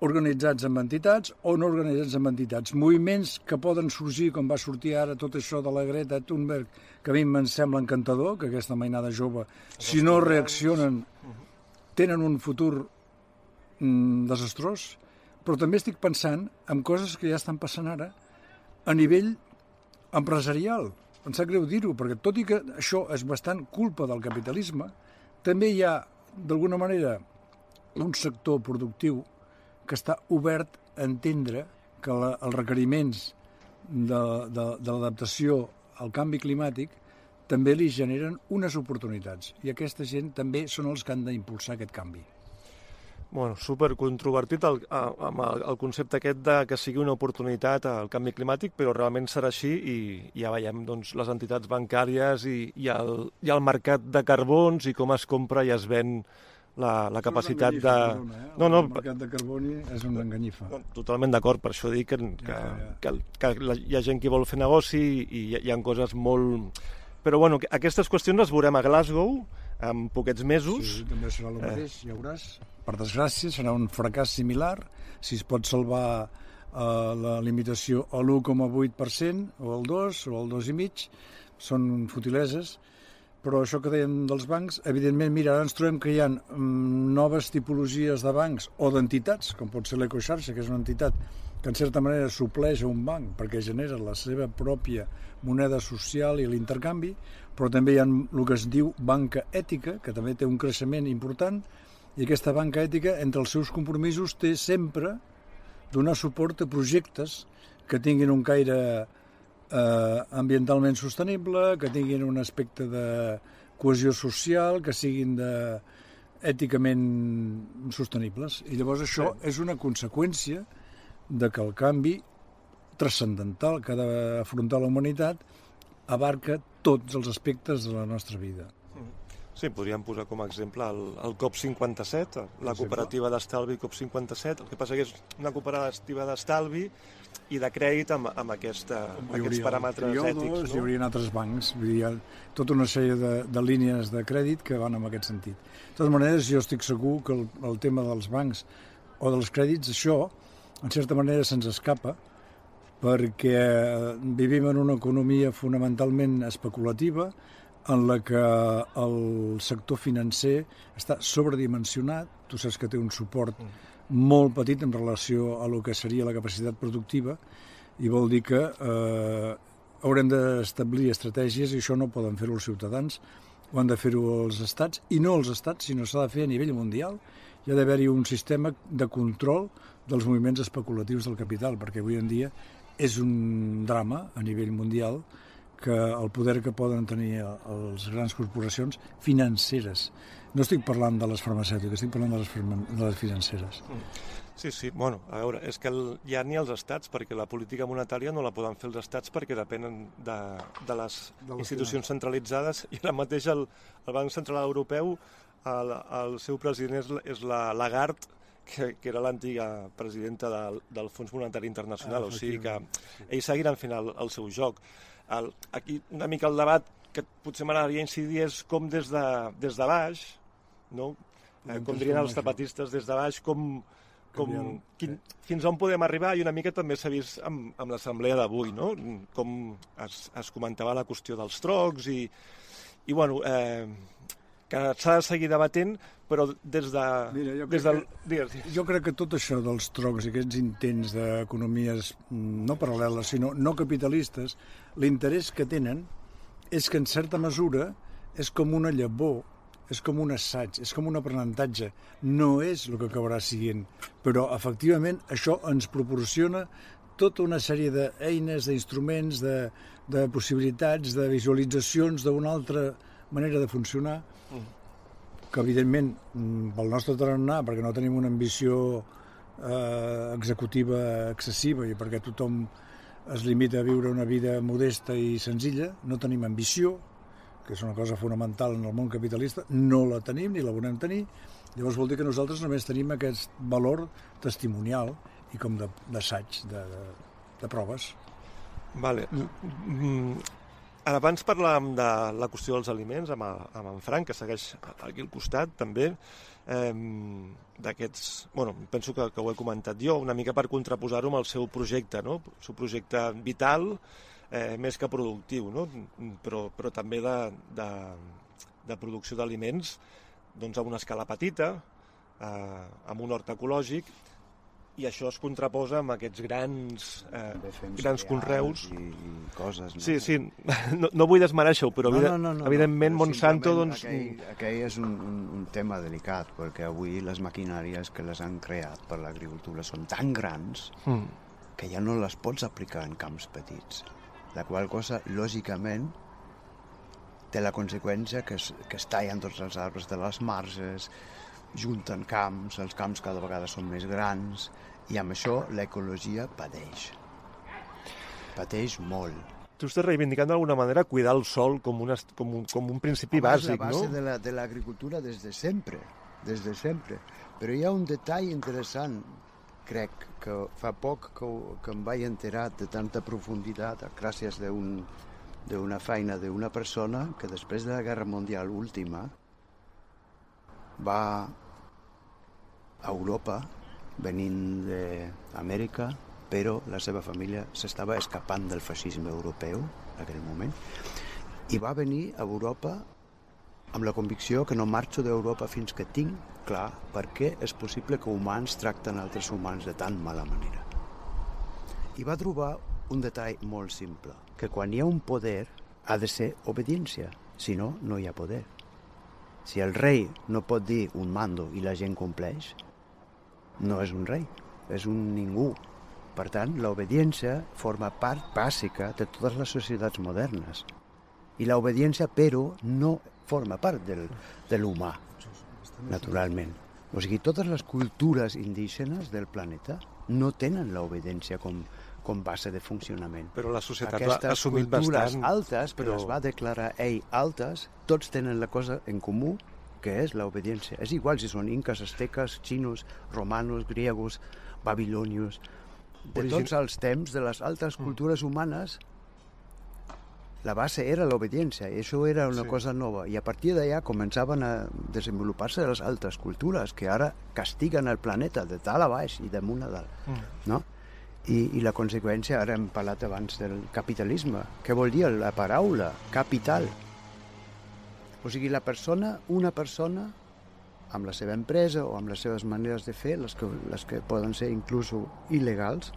organitzats amb entitats o no organitzats amb entitats. Moviments que poden sorgir, com va sortir ara tot això de la Greta Thunberg, que a mi em sembla encantador, que aquesta mainada jove, si no reaccionen, tenen un futur mm, desastrós, però també estic pensant en coses que ja estan passant ara a nivell empresarial. Em sap greu dir-ho, perquè tot i que això és bastant culpa del capitalisme, també hi ha, d'alguna manera, un sector productiu que està obert a entendre que la, els requeriments de, de, de l'adaptació al canvi climàtic també li generen unes oportunitats i aquesta gent també són els que han d'impulsar aquest canvi. Bueno, super controvertit el, amb el, el concepte aquest de que sigui una oportunitat al canvi climàtic, però realment serà així i ja veiem doncs, les entitats bancàries i, i, el, i el mercat de carbons i com es compra i es ven la, la capacitat de... No, no, El mercat de carboni és una enganyifa. No, Totalment d'acord, per això dic que, que, Ja, ja. que, que la- hi ha gent que vol fer negoci i hi hi ha coses molt... Però bueno, que- aquestes qüestions les veurem a Glasgow en poquets mesos. Sí, també serà el mateix, ja veuràs. Per desgràcia, serà un fracàs similar. Si es pot salvar eh, la limitació a l'1,8% o al 2 o al 2,5%, són futileses. Però això que dèiem dels bancs, evidentment, mira, ara ens trobem que hi ha mm, noves tipologies de bancs o d'entitats, com pot ser l'Ecoxarxa, que és una entitat que en certa manera supleix a un banc perquè genera la seva pròpia moneda social i l'intercanvi, però també hi ha el que es diu banca ètica, que també té un creixement important, i aquesta banca ètica, entre els seus compromisos, té sempre donar suport a projectes que tinguin un caire eh, ambientalment sostenible, que tinguin un aspecte de cohesió social, que siguin de èticament sostenibles. I llavors això és una conseqüència de que el canvi transcendental que ha d'afrontar la humanitat abarca tots els aspectes de la nostra vida. Sí, podríem posar com a exemple el, el COP57, la cooperativa d'estalvi COP57. El que passa que és una cooperativa d'estalvi i de crèdit amb, amb, aquesta, amb aquests paràmetres Triodos, ètics. Hi No? haurien altres bancs, vull dir, hi ha tota una sèrie de, de línies de crèdit que van en aquest sentit. De totes maneres, jo estic segur que el, el tema dels bancs o dels crèdits, això, en certa manera, se'ns escapa, perquè vivim en una economia fonamentalment especulativa, en la que el sector financer està sobredimensionat, tu saps que té un suport molt petit en relació a lo que seria la capacitat productiva, i vol dir que eh, haurem d'establir estratègies i això no poden fer-ho els ciutadans, ho han de fer-ho els estats, i no els estats, sinó s'ha de fer a nivell mundial. Hi ha d'haver-hi un sistema de control dels moviments especulatius del capital, perquè avui en dia és un drama a nivell mundial que el poder que poden tenir les grans corporacions financeres. No estic parlant de les farmacèutiques, estic parlant de les, de les financeres. Sí, sí, bueno, a veure, és que el, ja ni els estats, perquè la política monetària no la poden fer els estats perquè depenen de, de les de institucions final. centralitzades i ara mateix el, el Banc Central Europeu, el, el seu president és, és la Lagarde, que, que era l'antiga presidenta del, del Fons Monetari Internacional, ah, o sigui que ells seguiran fent el, el seu joc. El, aquí una mica el debat que potser m'agradaria incidir és com des de, des de baix, no? Eh, com dirien els zapatistes des de baix, com, com, quin, fins on podem arribar i una mica també s'ha vist amb, amb l'assemblea d'avui, no? com es, es comentava la qüestió dels trocs i, i bueno, eh, que s'ha de seguir debatent, però des de... Mira, jo, des del, que, digues, digues. jo crec que tot això dels trocs i aquests intents d'economies mm, no paral·leles, sinó no capitalistes, l'interès que tenen és que en certa mesura és com una llavor és com un assaig, és com un aprenentatge. No és el que acabarà siguent, però efectivament això ens proporciona tota una sèrie d'eines, d'instruments, de, de possibilitats, de visualitzacions d'una altra manera de funcionar que evidentment mm, pel nostre tarannà, perquè no tenim una ambició eh, executiva excessiva i perquè tothom es limita a viure una vida modesta i senzilla, no tenim ambició, que és una cosa fonamental en el món capitalista, no la tenim ni la volem tenir, llavors vol dir que nosaltres només tenim aquest valor testimonial i com d'assaig, de, de, de proves. Vale. Mm, abans parlàvem de la qüestió dels aliments amb, amb en Frank, que segueix aquí al costat també, eh, d'aquests... Bueno, penso que, que ho he comentat jo, una mica per contraposar-ho amb el seu projecte, no? el seu projecte vital, eh, més que productiu, no? però, però també de, de, de producció d'aliments doncs, a una escala petita, eh, amb un hort ecològic, i això es contraposa amb aquests grans, eh, grans conreus. I, i coses, no? Sí, sí, no, no vull desmereixer-ho, però no, no, no, no, evidentment no, Monsanto... Doncs... Aquell, aquell és un, un, un tema delicat, perquè avui les maquinàries que les han creat per l'agricultura són tan grans mm. que ja no les pots aplicar en camps petits la qual cosa, lògicament, té la conseqüència que es, que es tallen tots els arbres de les marges, junten camps, els camps cada vegada són més grans, i amb això l'ecologia pateix. Pateix molt. Tu estàs reivindicant d'alguna manera cuidar el sol com un, com un, com un principi Home, bàsic, no? És la base no? de l'agricultura la, des de sempre, des de sempre. Però hi ha un detall interessant crec que fa poc que, que em vaig enterar de tanta profunditat gràcies d'una feina d'una persona que després de la Guerra Mundial última va a Europa venint d'Amèrica però la seva família s'estava escapant del feixisme europeu en aquell moment i va venir a Europa amb la convicció que no marxo d'Europa fins que tinc clar per què és possible que humans tracten altres humans de tan mala manera. I va trobar un detall molt simple, que quan hi ha un poder ha de ser obediència, si no, no hi ha poder. Si el rei no pot dir un mando i la gent compleix, no és un rei, és un ningú. Per tant, l'obediència forma part bàsica de totes les societats modernes. I l'obediència, però, no forma part del, de l'humà, naturalment. O sigui, totes les cultures indígenes del planeta no tenen l'obediència com, com base de funcionament. Però la societat Aquestes ha assumit bastant. altes, però... que es va declarar ell altes, tots tenen la cosa en comú, que és l'obediència. És igual si són inques, asteques, xinos, romanos, griegos, babilonios... De tots els temps de les altres mm. cultures humanes, la base era l'obediència, i això era una sí. cosa nova. I a partir d'allà començaven a desenvolupar-se les altres cultures, que ara castiguen el planeta de dalt a baix i damunt a dalt. Mm. No? I, I la conseqüència, ara hem parlat abans del capitalisme. Què vol dir la paraula capital? O sigui, la persona, una persona, amb la seva empresa o amb les seves maneres de fer, les que, les que poden ser inclús il·legals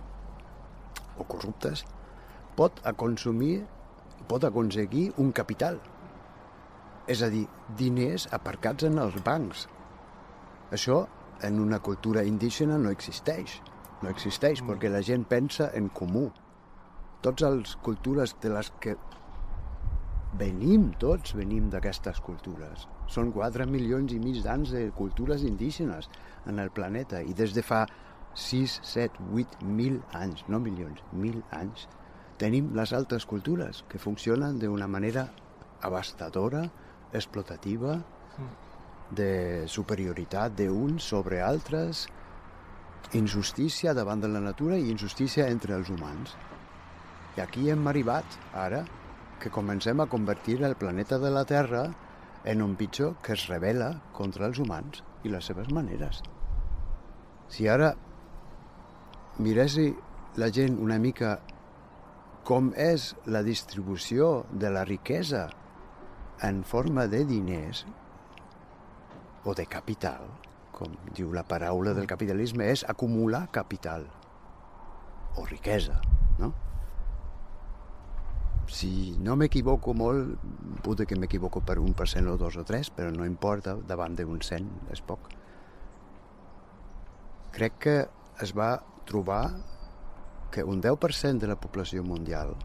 o corruptes, pot a consumir pot aconseguir un capital, és a dir, diners aparcats en els bancs. Això en una cultura indígena no existeix. No existeix mm. perquè la gent pensa en comú. Tots les cultures de les que venim, tots venim d'aquestes cultures. Són 4 milions i mig d'anys de cultures indígenes en el planeta i des de fa 6, 7, 8 mil anys, no milions, mil anys, tenim les altres cultures que funcionen d'una manera abastadora, explotativa, de superioritat d'uns sobre altres, injustícia davant de la natura i injustícia entre els humans. I aquí hem arribat, ara, que comencem a convertir el planeta de la Terra en un pitjor que es revela contra els humans i les seves maneres. Si ara miressi la gent una mica com és la distribució de la riquesa en forma de diners o de capital, com diu la paraula del capitalisme, és acumular capital o riquesa, no? Si no m'equivoco molt, pude que m'equivoco per un per cent o dos o tres, però no importa, davant d'un cent és poc. Crec que es va trobar que un 10% de la població mundial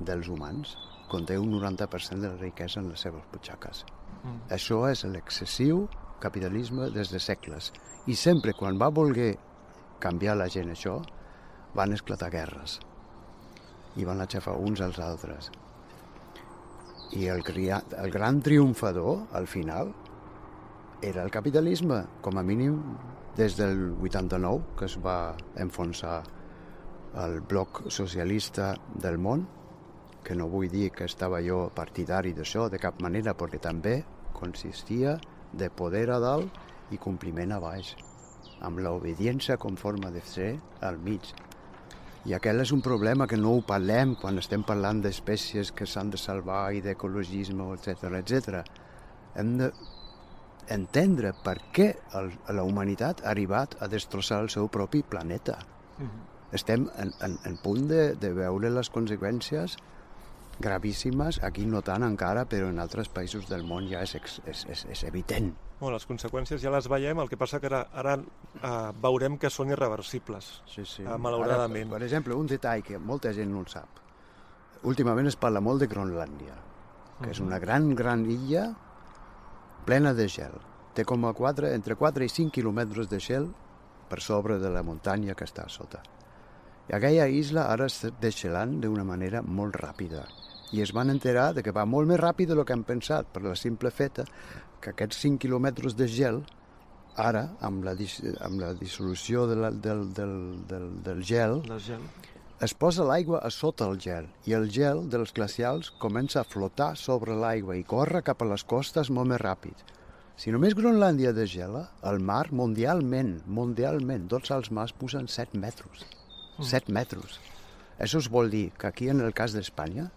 dels humans conté un 90% de la riquesa en les seves butxaques. Mm. Això és l'excessiu capitalisme des de segles. I sempre quan va voler canviar la gent això, van esclatar guerres i van aixafar uns als altres. I el, el gran triomfador, al final, era el capitalisme, com a mínim des del 89, que es va enfonsar el bloc socialista del món, que no vull dir que estava jo partidari d'això de cap manera, perquè també consistia de poder a dalt i compliment a baix, amb l'obediència com forma de ser al mig. I aquell és un problema que no ho parlem quan estem parlant d'espècies que s'han de salvar i d'ecologisme, etc etc. Hem de entendre per què el, la humanitat ha arribat a destrossar el seu propi planeta. Uh -huh. Estem en, en, en punt de, de veure les conseqüències gravíssimes, aquí no tant encara, però en altres països del món ja és, és, és, és evident. Bueno, les conseqüències ja les veiem, el que passa que ara, ara uh, veurem que són irreversibles, sí, sí. Uh, malauradament. Ara, per exemple, un detall que molta gent no el sap. Últimament es parla molt de Groenlàndia, que uh -huh. és una gran, gran illa plena de gel. Té com a 4, entre 4 i 5 quilòmetres de gel per sobre de la muntanya que està a sota. I aquella isla ara està desgelant d'una manera molt ràpida i es van enterar de que va molt més ràpid del que han pensat, per la simple feta que aquests 5 quilòmetres de gel, ara, amb la, amb la dissolució de la, del, del, del, del gel, del gel, es posa l'aigua a sota el gel i el gel dels glacials comença a flotar sobre l'aigua i corre cap a les costes molt més ràpid. Si només Groenlàndia desgela, el mar mundialment, mundialment, tots els mars pugen 7 metres. 7 mm. metres. Això vol dir que aquí, en el cas d'Espanya,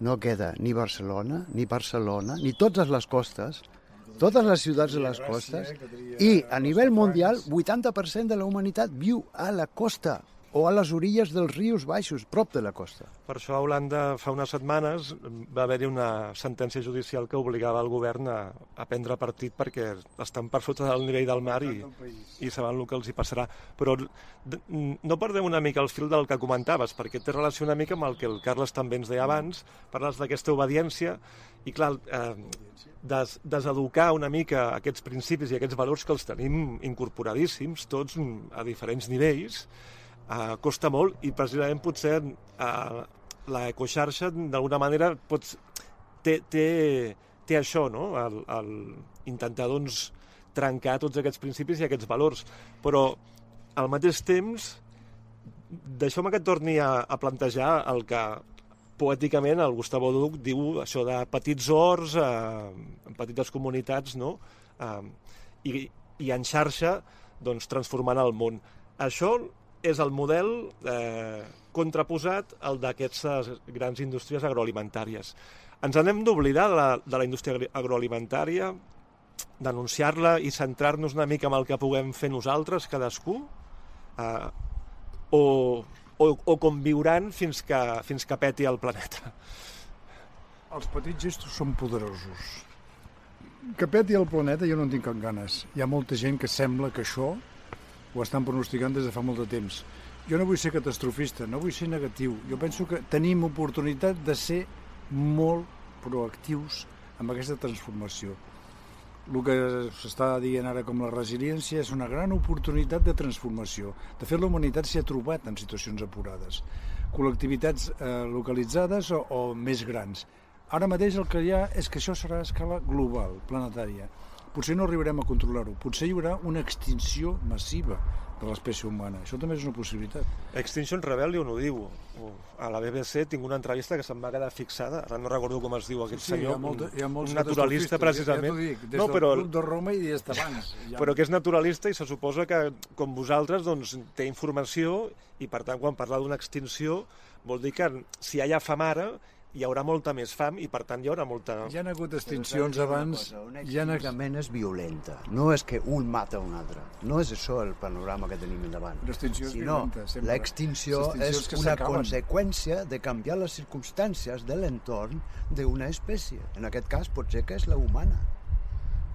no queda ni Barcelona, ni Barcelona, ni totes les costes, totes les ciutats de les costes, i a nivell mundial 80% de la humanitat viu a la costa o a les orilles dels rius baixos, prop de la costa. Per això a Holanda fa unes setmanes va haver-hi una sentència judicial que obligava el govern a, a prendre partit perquè estan per sota del nivell del mar i, i saben el que els hi passarà. Però no perdem una mica el fil del que comentaves, perquè té relació una mica amb el que el Carles també ens deia abans, parles d'aquesta obediència i clar, eh, des, deseducar una mica aquests principis i aquests valors que els tenim incorporadíssims, tots a diferents nivells, eh, costa molt i precisament potser eh, l'ecoxarxa d'alguna manera pots, té, té, té això, no? El, el intentar doncs, trencar tots aquests principis i aquests valors, però al mateix temps deixeu-me que torni a, a plantejar el que poèticament el Gustavo Duc diu això de petits horts, eh, petites comunitats, no? Eh, i, i en xarxa doncs, transformant el món. Això és el model eh, contraposat al d'aquestes grans indústries agroalimentàries. Ens anem d'oblidar de, la, de la indústria agroalimentària, denunciar-la i centrar-nos una mica en el que puguem fer nosaltres, cadascú, eh, o, o, o conviuran fins que, fins que peti el planeta. Els petits gestos són poderosos. Que peti el planeta jo no en tinc cap ganes. Hi ha molta gent que sembla que això ho estan pronosticant des de fa molt de temps. Jo no vull ser catastrofista, no vull ser negatiu. Jo penso que tenim oportunitat de ser molt, proactius amb aquesta transformació. El que s'està dient ara com la resiliència és una gran oportunitat de transformació. De fet, la humanitat s'hi ha trobat en situacions apurades. Col·lectivitats eh, localitzades o, o més grans. Ara mateix el que hi ha és que això serà a escala global, planetària. Potser no arribarem a controlar-ho, potser hi haurà una extinció massiva de l'espècie humana. Això també és una possibilitat. Extinction Rebellion ho diu. A la BBC tinc una entrevista que se'm va quedar fixada, ara no recordo com es diu aquest Sí, senyor, hi ha, molta, hi ha molts un naturalista precisament. Ja, ja dic, des no, del però, Club de Roma i des d'abans. Ja. però que és naturalista i se suposa que, com vosaltres, doncs, té informació i, per tant, quan parla d'una extinció, vol dir que si hi ha fam ara, hi haurà molta més fam i, per tant, hi haurà molta... Hi ha hagut extincions abans... Una Hi ha extinció és violenta. No és que un mata un altre. No és això el panorama que tenim endavant. L'extinció és Sinó violenta, sempre. l'extinció és que una conseqüència de canviar les circumstàncies de l'entorn d'una espècie. En aquest cas pot ser que és la humana.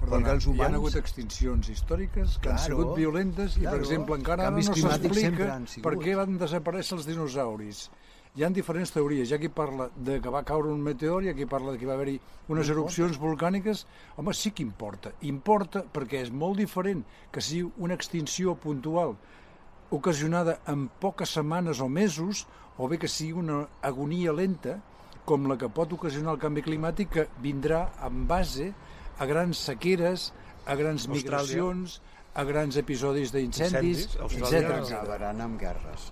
Perdona, els hi ha humans- hagut extincions històriques que han Claro, sigut violentes i, per claro. exemple, encara ara no s'explica han per què van desaparèixer els dinosaures. Hi ha diferents teories. Hi ha qui parla de que va caure un meteor, hi ha qui parla de que va haver-hi unes erupcions volcàniques. Home, sí que importa. Importa perquè és molt diferent que sigui una extinció puntual ocasionada en poques setmanes o mesos, o bé que sigui una agonia lenta, com la que pot ocasionar el canvi climàtic, que vindrà en base a grans sequeres, a grans Austràlia. migracions, a grans episodis d'incendis, Incendis, Austràlia. etc. Acabaran amb guerres.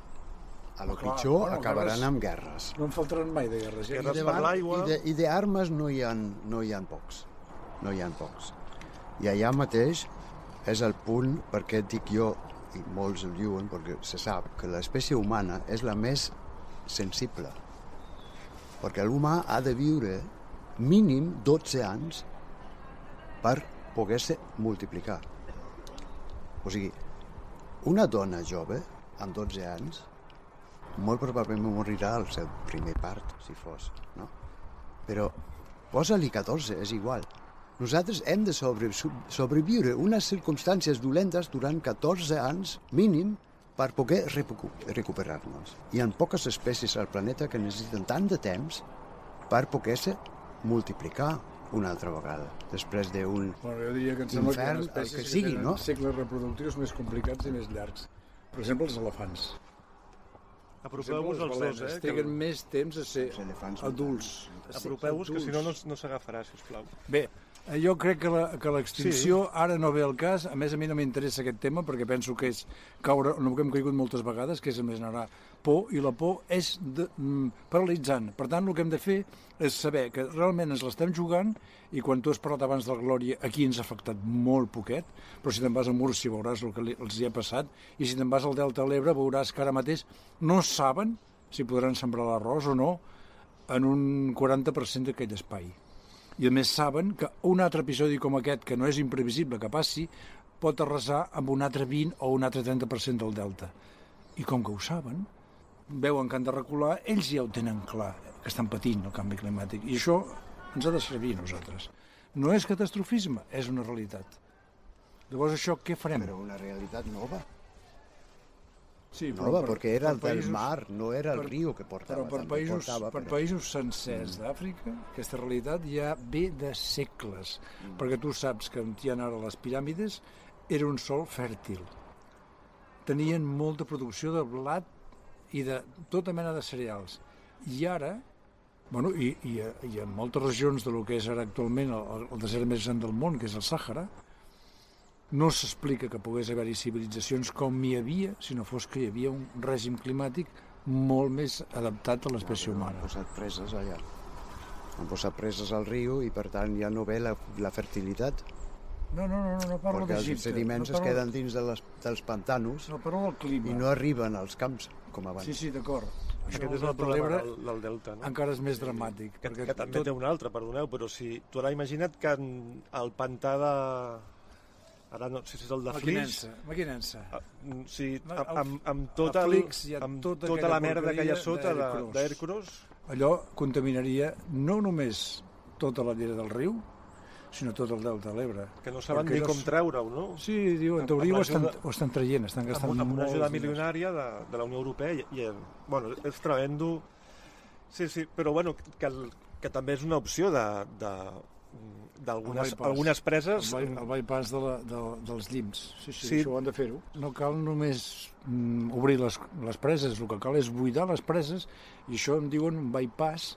A lo Clar, pitjor bueno, acabaran guerres- amb guerres. No en faltaran mai de guerres. Ja. Guerres I de per l'aigua. I de- I d'armes no, hi ha, no hi ha pocs. No hi ha pocs. I allà mateix és el punt perquè dic jo, i molts el diuen, perquè se sap que l'espècie humana és la més sensible. Perquè l'humà ha de viure mínim 12 anys per poder-se multiplicar. O sigui, una dona jove, amb 12 anys, molt probablement morirà al seu primer part, si fos, no? Però posa-li 14, és igual. Nosaltres hem de sobre, sobreviure unes circumstàncies dolentes durant 14 anys mínim per poder recu recuperar-nos. Hi ha poques espècies al planeta que necessiten tant de temps per poder-se multiplicar una altra vegada, després d'un... Bueno, jo diria que Infern, que el que que, sigui, tenen no? cicles reproductius més complicats i més llargs. Per exemple, els elefants. Apropeu-vos les dos, balenes eh? Triguen més temps a ser adults. Apropeu-vos, que si no, no, no s'agafarà, sisplau. Bé, eh, jo crec que la- que l'extinció sí. ara no ve al cas. A més, a mi no m'interessa aquest tema perquè penso que és caure, no que hem caigut moltes vegades, que és a més generar por, i la por és de, mm, paralitzant. Per tant, el que hem de fer és saber que realment ens l'estem jugant i quan tu has parlat abans del Glòria, aquí ens ha afectat molt poquet, però si te'n vas a Múrcia veuràs el que li- els hi ha passat, i si te'n vas al Delta de l'Ebre veuràs que ara mateix no saben si podran sembrar l'arròs o no en un 40% d'aquell espai. I a més saben que un altre episodi com aquest, que no és imprevisible que passi, pot arrasar amb un altre 20 o un altre 30% del delta. I com que ho saben, veuen que han de recular, ells ja ho tenen clar, que estan patint el canvi climàtic. I això ens ha de servir a nosaltres. No és catastrofisme, és una realitat. Llavors això què farem? Però una realitat nova. sí, Nova, perquè era el del països- mar, no era el per- riu que portava. Però per també països, portava, per però- països sencers d'Àfrica, aquesta realitat ja ve de segles, perquè tu saps que on hi ha ara les piràmides era un sol fèrtil. Tenien molta producció de blat i de tota mena de cereals. I ara, bueno, i, i, i en moltes regions de lo que és ara actualment el, el desert més gran del món, que és el Sàhara, no s'explica que pogués haver-hi civilitzacions com hi havia si no fos que hi havia un règim climàtic molt més adaptat a l'espècie Han humana. posat preses allà. Han posat preses al riu i per tant ja no ve la, la fertilitat No, no, no, no, no parlo perquè els d'Egipte. sediments no es parlo- queden dins de les, dels pantanos No, parlo del clima. i no arriben als camps com abans. Sí, sí, d'acord. Això Aquest és el problema del, del delta, no? encara és més dramàtic. Que, perquè que també tot- té un altre, perdoneu, però si tu ara imagina't que en el pantà de... Ara no sé si és el de Flix, Maquinensa, maquinensa. Ah, mm, sí, amb, amb, amb, tot a el, amb tota tota, aquella la merda que hi ha sota d'Aircross, Allò contaminaria no només tota la llera del riu, sinó tot el delta de l'Ebre. que no saben ni com treure-ho, no? Sí, diu, en teoria ho estan, ho estan traient, estan gastant amb, amb una ajuda milionària de, de la Unió Europea i, i bueno, és tremendo sí, sí, però bueno, que el, que també és una opció de, de, d'algunes algunes preses... El, by, el bypass de la, de, dels llims. Sí, sí, Sí. sí, això ho han de fer-ho. No cal només mm, obrir les, les preses, el que cal és buidar les preses i això em diuen un bypass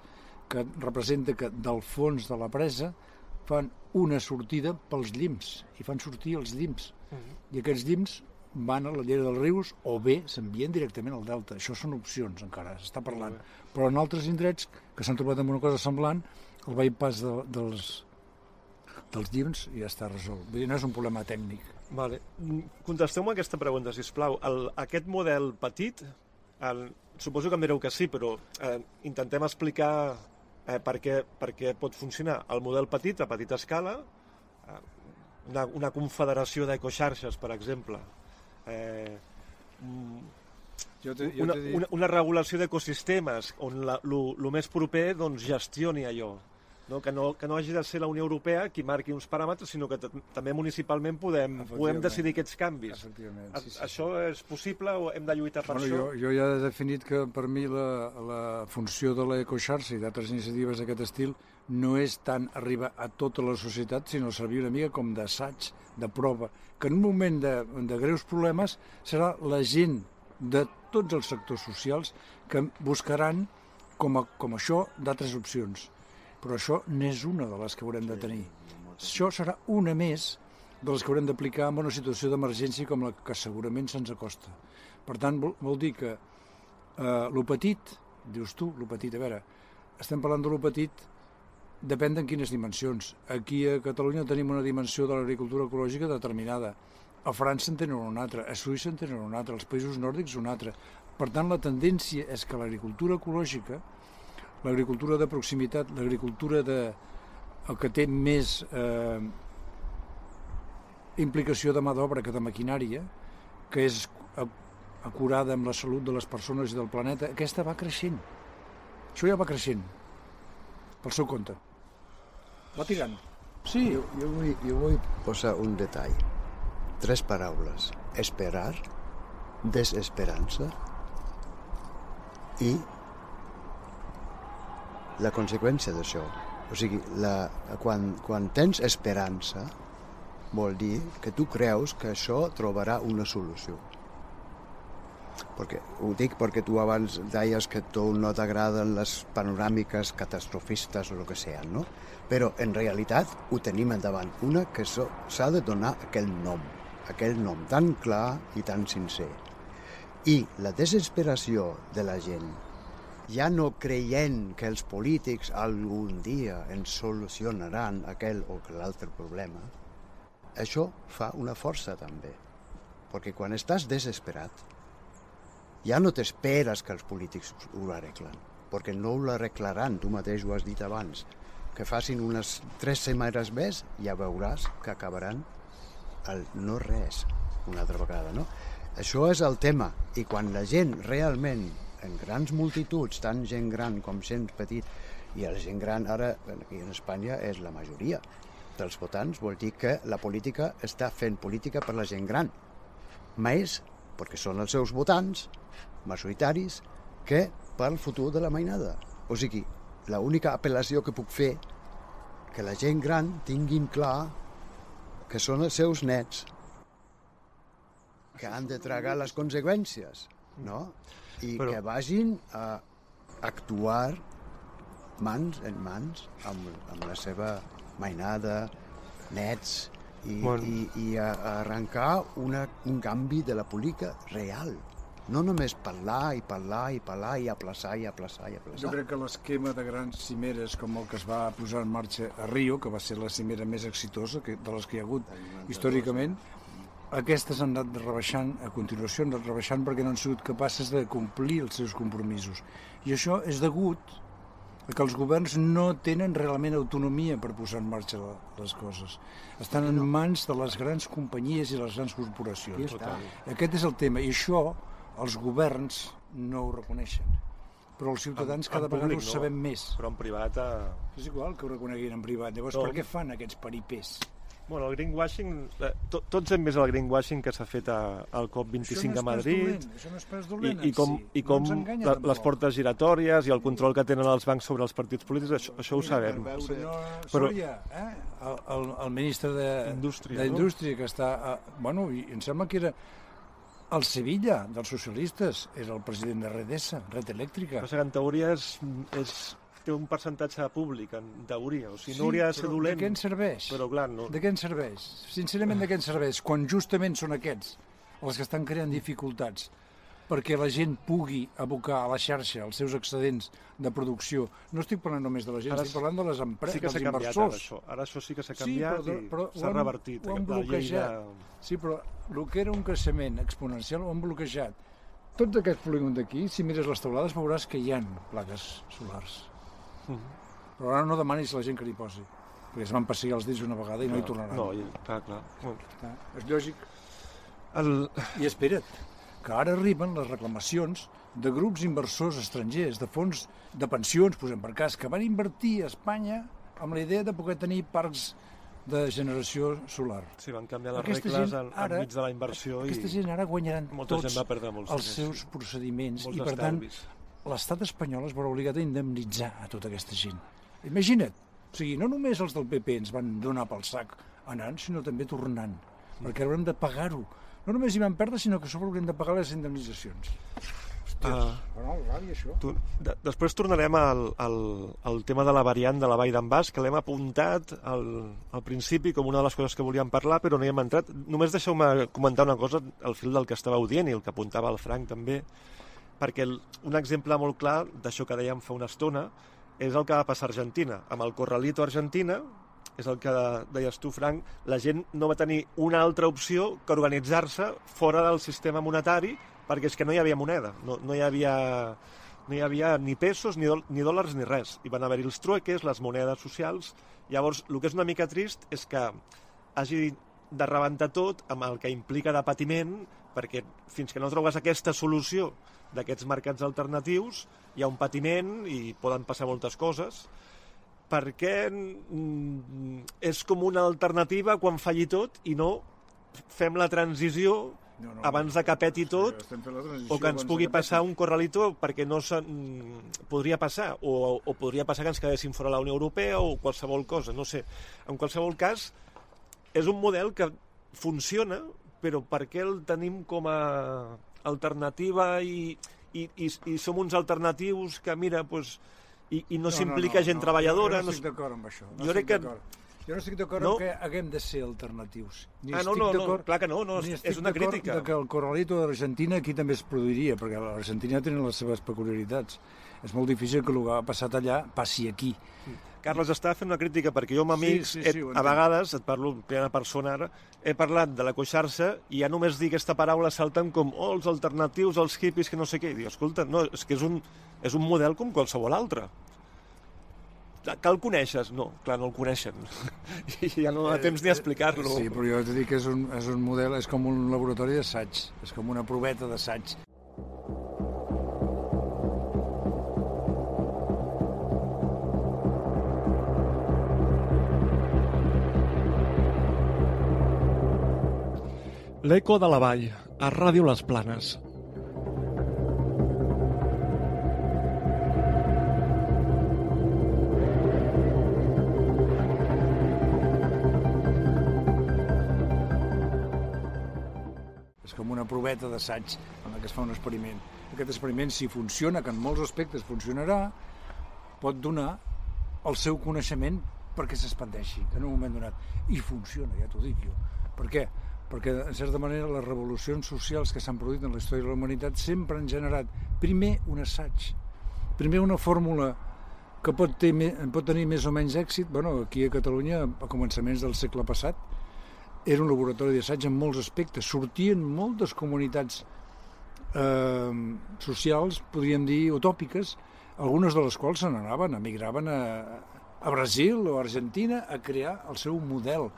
que representa que del fons de la presa fan una sortida pels llims i fan sortir els llims. I aquests llims van a la llera dels rius o bé s'envien directament al delta. Això són opcions encara, s'està parlant. Però en altres indrets que s'han trobat amb una cosa semblant, el bypass de, dels, dels llims ja està resolt. Vull dir, no és un problema tècnic. Vale. Mm, Contesteu-me aquesta pregunta, si plau. El, aquest model petit, el, suposo que em direu que sí, però eh, intentem explicar eh, per, què, per què pot funcionar. El model petit, a petita escala, eh, una, una confederació d'ecoxarxes, per exemple, eh, mm, Jo te, una, una, una regulació d'ecosistemes on lo més proper doncs, gestioni allò. No? Que, no, que no hagi de ser la Unió Europea qui marqui uns paràmetres, sinó que també municipalment podem, podem decidir aquests canvis. Sí, sí. Això és possible o hem de lluitar per Bueno, això? jo, jo ja he definit que per mi la, la funció de l'ecoxarxa i d'altres iniciatives d'aquest estil no és tant arribar a tota la societat, sinó servir una mica com d'assaig, de prova, que en un moment de, de greus problemes serà la gent de tots els sectors socials que buscaran com, a, com això d'altres opcions. Però això n'és una de les que haurem de tenir. Això serà una més de les que haurem d'aplicar en una situació d'emergència com la que segurament se'ns acosta. Per tant, vol, vol dir que eh, lo petit, dius tu, lo petit, a veure, estem parlant de lo petit, depèn d'en quines dimensions. Aquí a Catalunya tenim una dimensió de l'agricultura ecològica determinada. A França en tenen una altra, a Suïssa en tenen una altra, als països nòrdics una altra. Per tant, la tendència és que l'agricultura ecològica, l'agricultura de proximitat, l'agricultura de, el que té més eh, implicació de mà d'obra que de maquinària, que és acurada amb la salut de les persones i del planeta, aquesta va creixent. Això ja va creixent, pel seu compte. Va tirant. Sí, Jo, jo, vull, jo vull posar un detall. Tres paraules. Esperar, desesperança i la conseqüència d'això. O sigui, la, quan, quan tens esperança vol dir que tu creus que això trobarà una solució. Perquè, ho dic perquè tu abans deies que tu no t'agraden les panoràmiques catastrofistes o el que sea, no? Però en realitat ho tenim endavant. Una que s'ha de donar aquell nom, aquell nom tan clar i tan sincer. I la desesperació de la gent, ja no creient que els polítics algun dia ens solucionaran aquell o l'altre problema, això fa una força també. Perquè quan estàs desesperat, ja no t'esperes que els polítics ho arreglen, perquè no ho arreglaran, tu mateix ho has dit abans. Que facin unes tres setmanes més, ja veuràs que acabaran el no res una altra vegada, no? Això és el tema, i quan la gent realment, en grans multituds, tant gent gran com gent petit, i la gent gran ara, aquí en Espanya, és la majoria dels votants, vol dir que la política està fent política per la gent gran, més perquè són els seus votants majoritaris que pel futur de la mainada. O sigui, l'única apel·lació que puc fer que la gent gran tinguin clar que són els seus nets que han de tragar les conseqüències, no? I Però- que vagin a actuar mans en mans amb, amb la seva mainada, nets, i, Bueno. i, i a, a arrencar una, un canvi de la política real. No només parlar i parlar i parlar i aplaçar i aplaçar i aplaçar. Jo crec que l'esquema de grans cimeres com el que es va posar en marxa a Rio, que va ser la cimera més exitosa que, de les que hi ha hagut històricament, aquestes han anat rebaixant, a continuació han anat rebaixant perquè no han sigut capaces de complir els seus compromisos. I això és degut a que els governs no tenen realment autonomia per posar en marxa les coses. Estan en mans de les grans companyies i les grans corporacions. Total. Aquest és el tema, i això els governs no ho reconeixen. Però els ciutadans En- cada en vegada públic ho no. sabem més. Però en privat... Eh... És igual que ho reconeguin en privat. Llavors, No. per què fan aquests peripers? Bueno, el greenwashing, eh, to, tots hem vist el greenwashing que s'ha fet a, al COP25 a Madrid, això no és pas i, dolent, i com, sí. i com no la, tampoc. les portes giratòries i el control que tenen els bancs sobre els partits polítics, això, això ho sabem. El senyor Però- Soria, eh? el, el, el ministre de- Indústria, d'Indústria, que està... A, bueno, i em sembla que era el Sevilla, dels socialistes, era el president de Redesa, Red Elèctrica. Passa que en teoria és, és, té un percentatge públic, en teoria. O sigui, no hauria de ser dolent, De què ens serveix? però clar, no. De què ens serveix? Sincerament, de què ens serveix? Quan justament són aquests els que estan creant dificultats perquè la gent pugui abocar a la xarxa els seus excedents de producció. No estic parlant només de la gent, Ara estic parlant de les empreses, sí que dels canviat ara inversors. això. Ara això sí que s'ha Sí, canviat però- i però ho s'ha han- revertit. ho han bloquejat. de- Sí, però el que era un creixement exponencial ho han bloquejat. Tots aquests polígons d'aquí, si mires les teulades, veuràs que hi ha plaques solars. Però ara no demanis a la gent que li posi, perquè es van perseguir els dits una vegada i no, hi tornaran. No, clar, clar. No. Està, és lògic. El, I espera't, que ara arriben les reclamacions de grups inversors estrangers, de fons de pensions, posem per cas, que van invertir a Espanya amb la idea de poder tenir parcs de generació solar. sí, van canviar les Aquesta regles en, ara- enmig de la inversió Aquesta i gent ara guanyaran molta tots gent va molts els seus procediments molts i, per tant, estalvis. L'estat espanyol es veurà obligat a indemnitzar a tota aquesta gent. Imagina't, o sigui, no només els del PP ens van donar pel sac anant, sinó també tornant, perquè haurem de pagar-ho. No només hi van perdre, sinó que a sobre haurem de pagar les indemnitzacions. Hòsties, Ah. bueno, clar, i això? Tu, de, després tornarem al, al, al tema de la variant de la Vall d'en Bas, que l'hem apuntat al, al principi com una de les coses que volíem parlar, però no hi hem entrat. Només deixeu-me comentar una cosa al fil del que estàveu dient i el que apuntava el Frank també, perquè el, un exemple molt clar d'això que dèiem fa una estona és el que va passar a Argentina. Amb el Corralito Argentina, és el que deies tu, Frank, la gent no va tenir una altra opció que organitzar-se fora del sistema monetari perquè és que no hi havia moneda, no, no, hi, havia, no hi havia ni pesos, ni, ni dòlars, ni res. I van haver-hi els trueques, les monedes socials. Llavors, el que és una mica trist és que hagi de rebentar tot amb el que implica de patiment, perquè fins que no trobes aquesta solució d'aquests mercats alternatius, hi ha un patiment i poden passar moltes coses, perquè mm, és com una alternativa quan falli tot i no fem la transició No, no, abans de que peti tot transició o que ens pugui passar un corralito perquè no se, mm, podria passar o, o podria passar que ens quedéssim fora la Unió Europea o qualsevol cosa, no sé. En qualsevol cas, és un model que funciona, però per què el tenim com a alternativa i, i, i, i som uns alternatius que, mira, pues, i, i no, s'implica gent treballadora. Jo no no estic d'acord amb això. No Jo crec que-. Jo no estic d'acord No? no? que haguem de ser alternatius. Ni Ah, no, no, no, clar que no, no, és- una crítica. Que el corralito de l'Argentina aquí també es produiria, perquè l'Argentina tenen les seves peculiaritats. És molt difícil que el que ha passat allà passi aquí. Carles, estava fent una crítica perquè jo amb amics, Sí, sí, sí, ho a vegades, et parlo en primera persona ara, he parlat de la coixarsa i ja només dir aquesta paraula salten com oh, els alternatius, els hippies, que no sé què. I dic, escolta, no, és que és un, és un model com qualsevol altre. Que el coneixes? No, clar, no el coneixen. I ja no ha temps ni a explicar-lo. Sí, però jo t'he dit que és un, és un model, és com un laboratori d'assaig, és com una proveta d'assaig. L'Eco de la Vall, a Ràdio Les Planes. És com una proveta d'assaig en la que es fa un experiment. Aquest experiment, si funciona, que en molts aspectes funcionarà, pot donar el seu coneixement perquè s'expandeixi en un moment donat. I funciona, ja t'ho dic jo. Per què? Perquè, en certa manera, les revolucions socials que s'han produït en la història de la humanitat sempre han generat, primer, un assaig, primer una fórmula que pot, ter, pot tenir més o menys èxit. Bueno, aquí a Catalunya, a començaments del segle passat, era un laboratori d'assaig en molts aspectes. Sortien moltes comunitats eh, socials, podríem dir, utòpiques, algunes de les quals se n'anaven, emigraven a, a Brasil o a Argentina a crear el seu model.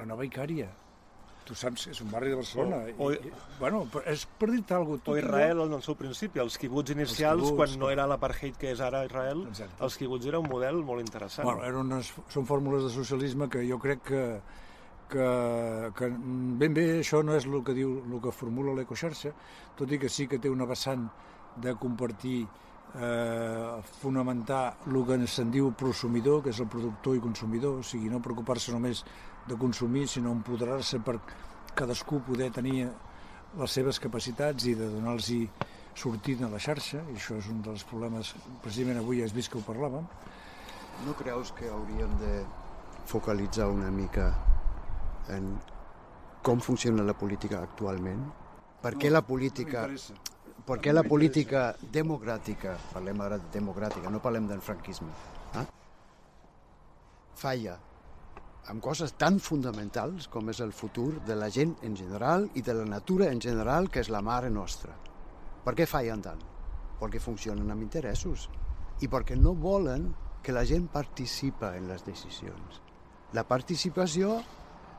La nova Icària. Tu saps és un barri de Barcelona. O- o- I, i, bueno, però és per dir-te alguna cosa. O Israel en el seu principi, els quibuts inicials, quibuts, quan no era l'apartheid que és ara Israel, Exacte. els quibuts era un model molt interessant. Bueno, eren unes, són fórmules de socialisme que jo crec que, que, que ben bé això no és el que diu el que formula l'ecoxarxa, tot i que sí que té una vessant de compartir eh, fonamentar el que se'n diu prosumidor, que és el productor i consumidor, o sigui, no preocupar-se només de consumir, sinó empoderar-se per cadascú poder tenir les seves capacitats i de donar-los sortint a la xarxa, i això és un dels problemes, precisament avui has vist que ho parlàvem, No creus que hauríem de focalitzar una mica en com funciona la política actualment? Per què la política... Per què la política democràtica, parlem ara de democràtica, no parlem del franquisme, eh? falla amb coses tan fonamentals com és el futur de la gent en general i de la natura en general, que és la mare nostra. Per què fallen tant? Perquè funcionen amb interessos i perquè no volen que la gent participa en les decisions. La participació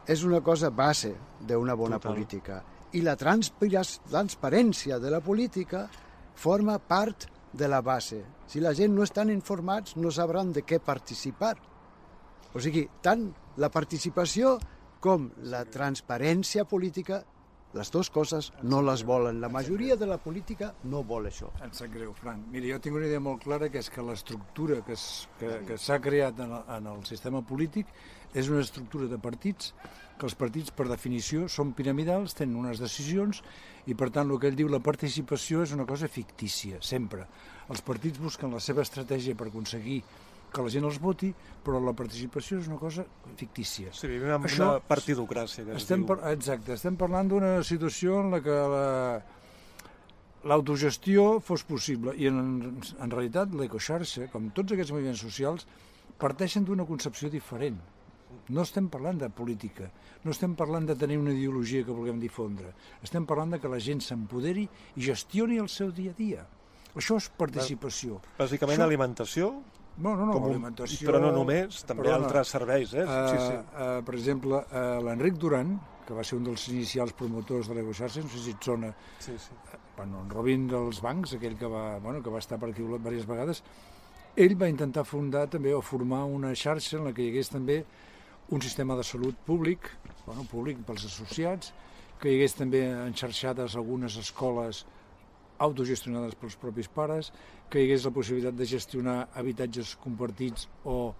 és una cosa base d'una bona Total. política i la transparència de la política forma part de la base. Si la gent no estan informats, no sabran de què participar. O sigui, tant la participació com la transparència política, les dues coses no les volen. La majoria de la política no vol això. Em sap greu, Frank. Mira, jo tinc una idea molt clara, que és que l'estructura que s'ha creat en el, en el sistema polític és una estructura de partits, que els partits, per definició, són piramidals, tenen unes decisions, i per tant el que ell diu, la participació és una cosa fictícia, sempre. Els partits busquen la seva estratègia per aconseguir que la gent els voti, però la participació és una cosa fictícia. Sí, vivim en Això- una partidocràcia, que es Estem par exacte, estem parlant d'una situació en la que la l'autogestió fos possible i en, en realitat l'ecoxarxa, com tots aquests moviments socials, parteixen d'una concepció diferent. No estem parlant de política, no estem parlant de tenir una ideologia que vulguem difondre, estem parlant de que la gent s'empoderi i gestioni el seu dia a dia. Això és participació. Bàsicament Això- alimentació, No, no, no, com alimentació... però no només, també Perdona, altres serveis, eh? sí, sí. Uh, uh, per exemple, uh, l'Enric Duran, que va ser un dels inicials promotors de l'ecoxarxa, no sé si et sona, sí, sí. bueno, en Robin dels bancs, aquell que va, bueno, que va estar per aquí diverses vegades, ell va intentar fundar també o formar una xarxa en la que hi hagués també un sistema de salut públic, bueno, públic pels associats, que hi hagués també enxarxades algunes escoles autogestionades pels propis pares, que hi hagués la possibilitat de gestionar habitatges compartits o,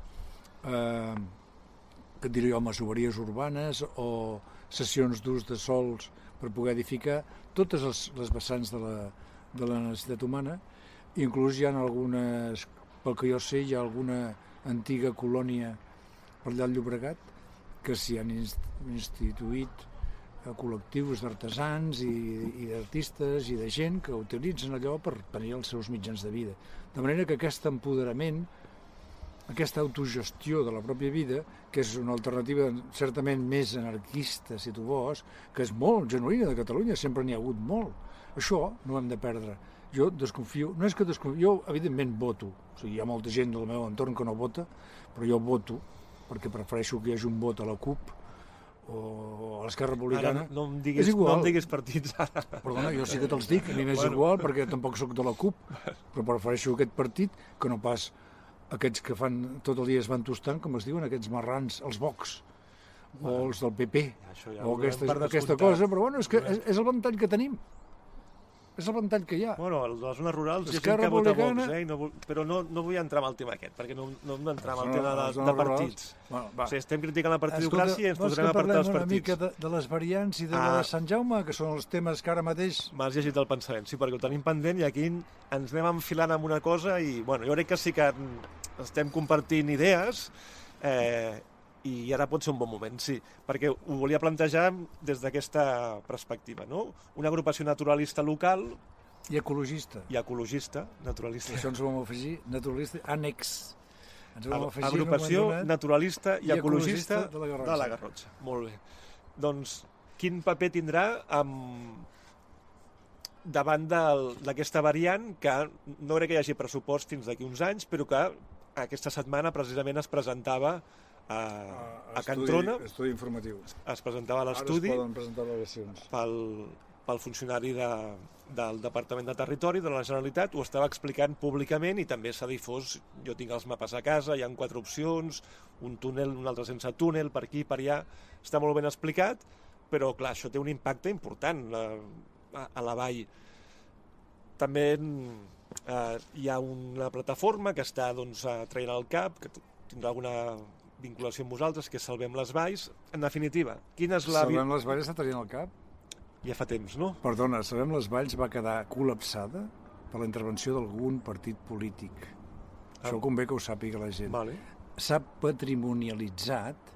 eh, que et diré jo, masoveries urbanes o sessions d'ús de sols per poder edificar, totes les, les vessants de la, de la necessitat humana, inclús hi ha algunes, pel que jo sé, hi ha alguna antiga colònia per allà al Llobregat que s'hi han inst- instituït col·lectius d'artesans i, i d'artistes i de gent que utilitzen allò per tenir els seus mitjans de vida. De manera que aquest empoderament, aquesta autogestió de la pròpia vida, que és una alternativa certament més anarquista, si tu vols, que és molt genuïna de Catalunya, sempre n'hi ha hagut molt. Això no hem de perdre. Jo desconfio, no és que desconfio, jo evidentment voto, o sigui, hi ha molta gent del meu entorn que no vota, però jo voto, perquè prefereixo que hi hagi un vot a la CUP o a l'Esquerra Ara Republicana. no, em diguis, És igual. no em diguis partits ara. Perdona, jo sí que te'ls dic, a mi m'és Bueno. igual, perquè tampoc sóc de la CUP, però prefereixo aquest partit que no pas aquests que fan tot el dia es van tostant, com es diuen, aquests marrans, els Vox, o els del PP, Això ja o aquesta, aquesta cosa, però bueno, és, que és, és el ventall que tenim. És el ventall que hi ha. Bueno, a les zones rurals hi ha gent que vota Vox, eh? i No, però no, no vull entrar en el tema aquest, perquè no, no hem d'entrar en el tema de, de partits. Bueno, va. O sigui, estem criticant la partidocràcia i ens posarem a parlar dels parlem una mica partits. de, de les variants i de Ah. de Sant Jaume, que són els temes que ara mateix... M'has llegit el pensament, sí, perquè ho tenim pendent i aquí ens anem enfilant amb una cosa i, bueno, jo crec que sí que estem compartint idees eh, i ara pot ser un bon moment, sí, perquè ho volia plantejar des d'aquesta perspectiva, no? Una agrupació naturalista local I ecologista. i ecologista, naturalista. Això ens ho vam afegir, naturalista, ànex. Ens ho vam afegir en Agrupació moment donat. naturalista i, I ecologista, ecologista de la Garrotxa. de la Garrotxa. Molt bé. Doncs, quin paper tindrà amb... davant d'aquesta variant que no crec que hi hagi pressupost fins d'aquí uns anys, però que aquesta setmana precisament es presentava a, a Can estudi, Trona, Estudi informatiu. es presentava a Ara es l'estudi poden presentar al·legacions. pel, pel funcionari de, del Departament de Territori de la Generalitat, ho estava explicant públicament i també s'ha difós, jo tinc els mapes a casa, hi ha quatre opcions, un túnel, un altre sense túnel, per aquí, per allà, està molt ben explicat, però clar, això té un impacte important a, a, a la vall. També eh, hi ha una plataforma que està doncs, traient el cap, que tindrà alguna vinculació amb vosaltres, que és Salvem les Valls. En definitiva, quina és la... Sabem les Valls està tenint el cap? Ja fa temps, no? Perdona, Sabem les Valls va quedar col·lapsada per la intervenció d'algun partit polític. Això Ah. convé que ho sàpiga la gent. Vale. S'ha patrimonialitzat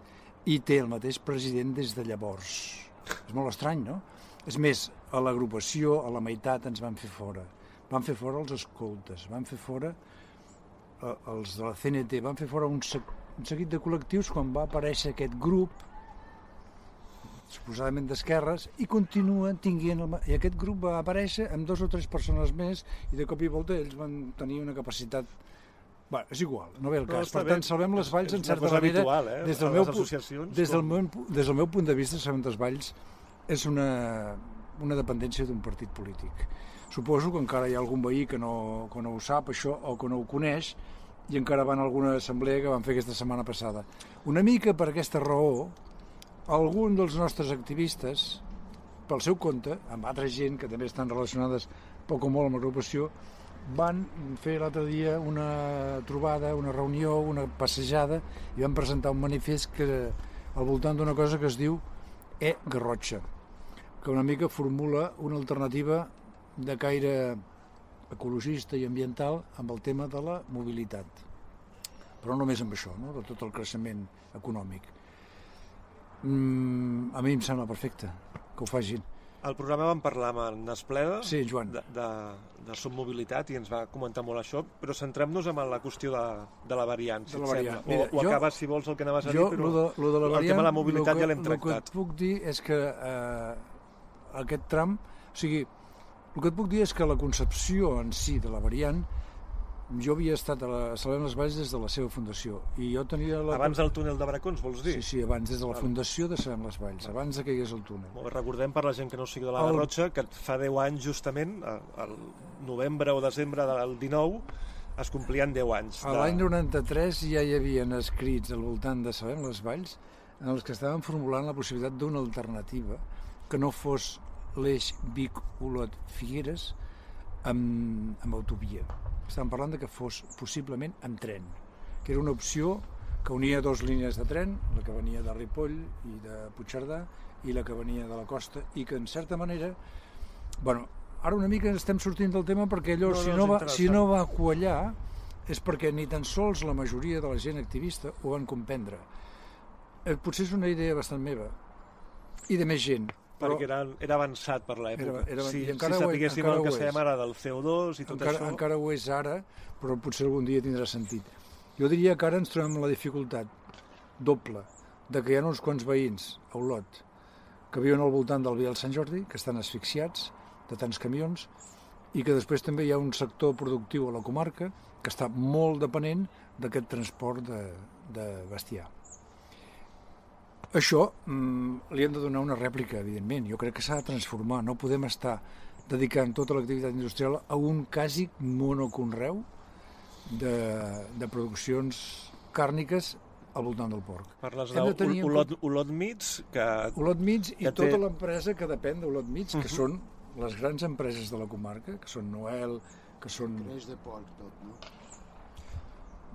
i té el mateix president des de llavors. És molt estrany, no? És més, a l'agrupació, a la meitat ens van fer fora. Van fer fora els escoltes, van fer fora eh, els de la CNT, van fer fora un, sec, un seguit de col·lectius quan va aparèixer aquest grup suposadament d'esquerres, i continuen tinguent... El... I aquest grup va aparèixer amb dos o tres persones més i de cop i volta ells van tenir una capacitat... Bé, és igual, no ve el cas. per tant, salvem les valls en certa manera... habitual, eh, des, del meu, des, del meu, des del meu punt de vista, Salvem les valls és una, una dependència d'un partit polític. Suposo que encara hi ha algun veí que no, que no ho sap, això, o que no ho coneix, i encara van a alguna assemblea que van fer aquesta setmana passada. Una mica per aquesta raó, algun dels nostres activistes, pel seu compte, amb altra gent que també estan relacionades poc o molt amb l'agrupació, van fer l'altre dia una trobada, una reunió, una passejada i van presentar un manifest que al voltant d'una cosa que es diu E-Garrotxa, que una mica formula una alternativa de caire ecologista i ambiental amb el tema de la mobilitat. Però no només amb això, no? de tot el creixement econòmic. Mm, a mi em sembla perfecte que ho facin. Al programa vam parlar amb en Espleda Sí, Joan. de, de, de Som Mobilitat i ens va comentar molt això, però centrem-nos en la qüestió de, de la variant, si De la variant. sembla. Mira, o, o jo- acabes, si vols, el que anaves a Jo, dir, però lo de, lo de la el variant, tema de la mobilitat que, ja l'hem que tractat. et puc dir és que eh, aquest tram, o sigui, el que et puc dir és que la concepció en si de la variant, jo havia estat a la Salem les Valls des de la seva fundació, i jo tenia la... Abans del túnel de Bracons, vols dir? Sí, sí, abans, des de la fundació de Salem les Valls, abans de que hi hagués el túnel. Bé, recordem per la gent que no sigui de la El- Garrotxa que fa 10 anys justament, al novembre o desembre del 19, es complien 10 anys. A l'any 93 ja hi havien escrits al voltant de Sabem les Valls en els que estaven formulant la possibilitat d'una alternativa que no fos l'eix Vic-Olot-Figueres amb, amb autovia. Estàvem parlant de que fos possiblement amb tren, que era una opció que unia dues línies de tren, la que venia de Ripoll i de Puigcerdà i la que venia de la costa, i que en certa manera bueno, ara una mica estem sortint del tema perquè allò, No, no, si, no va, si no va quallar és perquè ni tan sols la majoria de la gent activista ho van comprendre. Eh, potser és una idea bastant meva i de més gent. Però perquè era, era avançat per l'època. Era- era- si, si sapiguéssim el que sabem ara del CO2 i tot encara, això... encara ho és ara, però potser algun dia tindrà sentit. Jo diria que ara ens trobem la dificultat doble de que hi ha uns quants veïns a Olot que viuen al voltant del Vial Sant Jordi, que estan asfixiats de tants camions, i que després també hi ha un sector productiu a la comarca que està molt depenent d'aquest transport de, de bestiar. Això mm, li hem de donar una rèplica, evidentment. Jo crec que s'ha de transformar. No podem estar dedicant tota l'activitat industrial a un quasi monoconreu de, de produccions càrniques al voltant del porc. Parles d'Olot Olot Meats, que Olot Mig i Que té- tota l'empresa que depèn d'Olot Mig, que són les grans empreses de la comarca, que són Noel, que són... Greix de porc tot, no?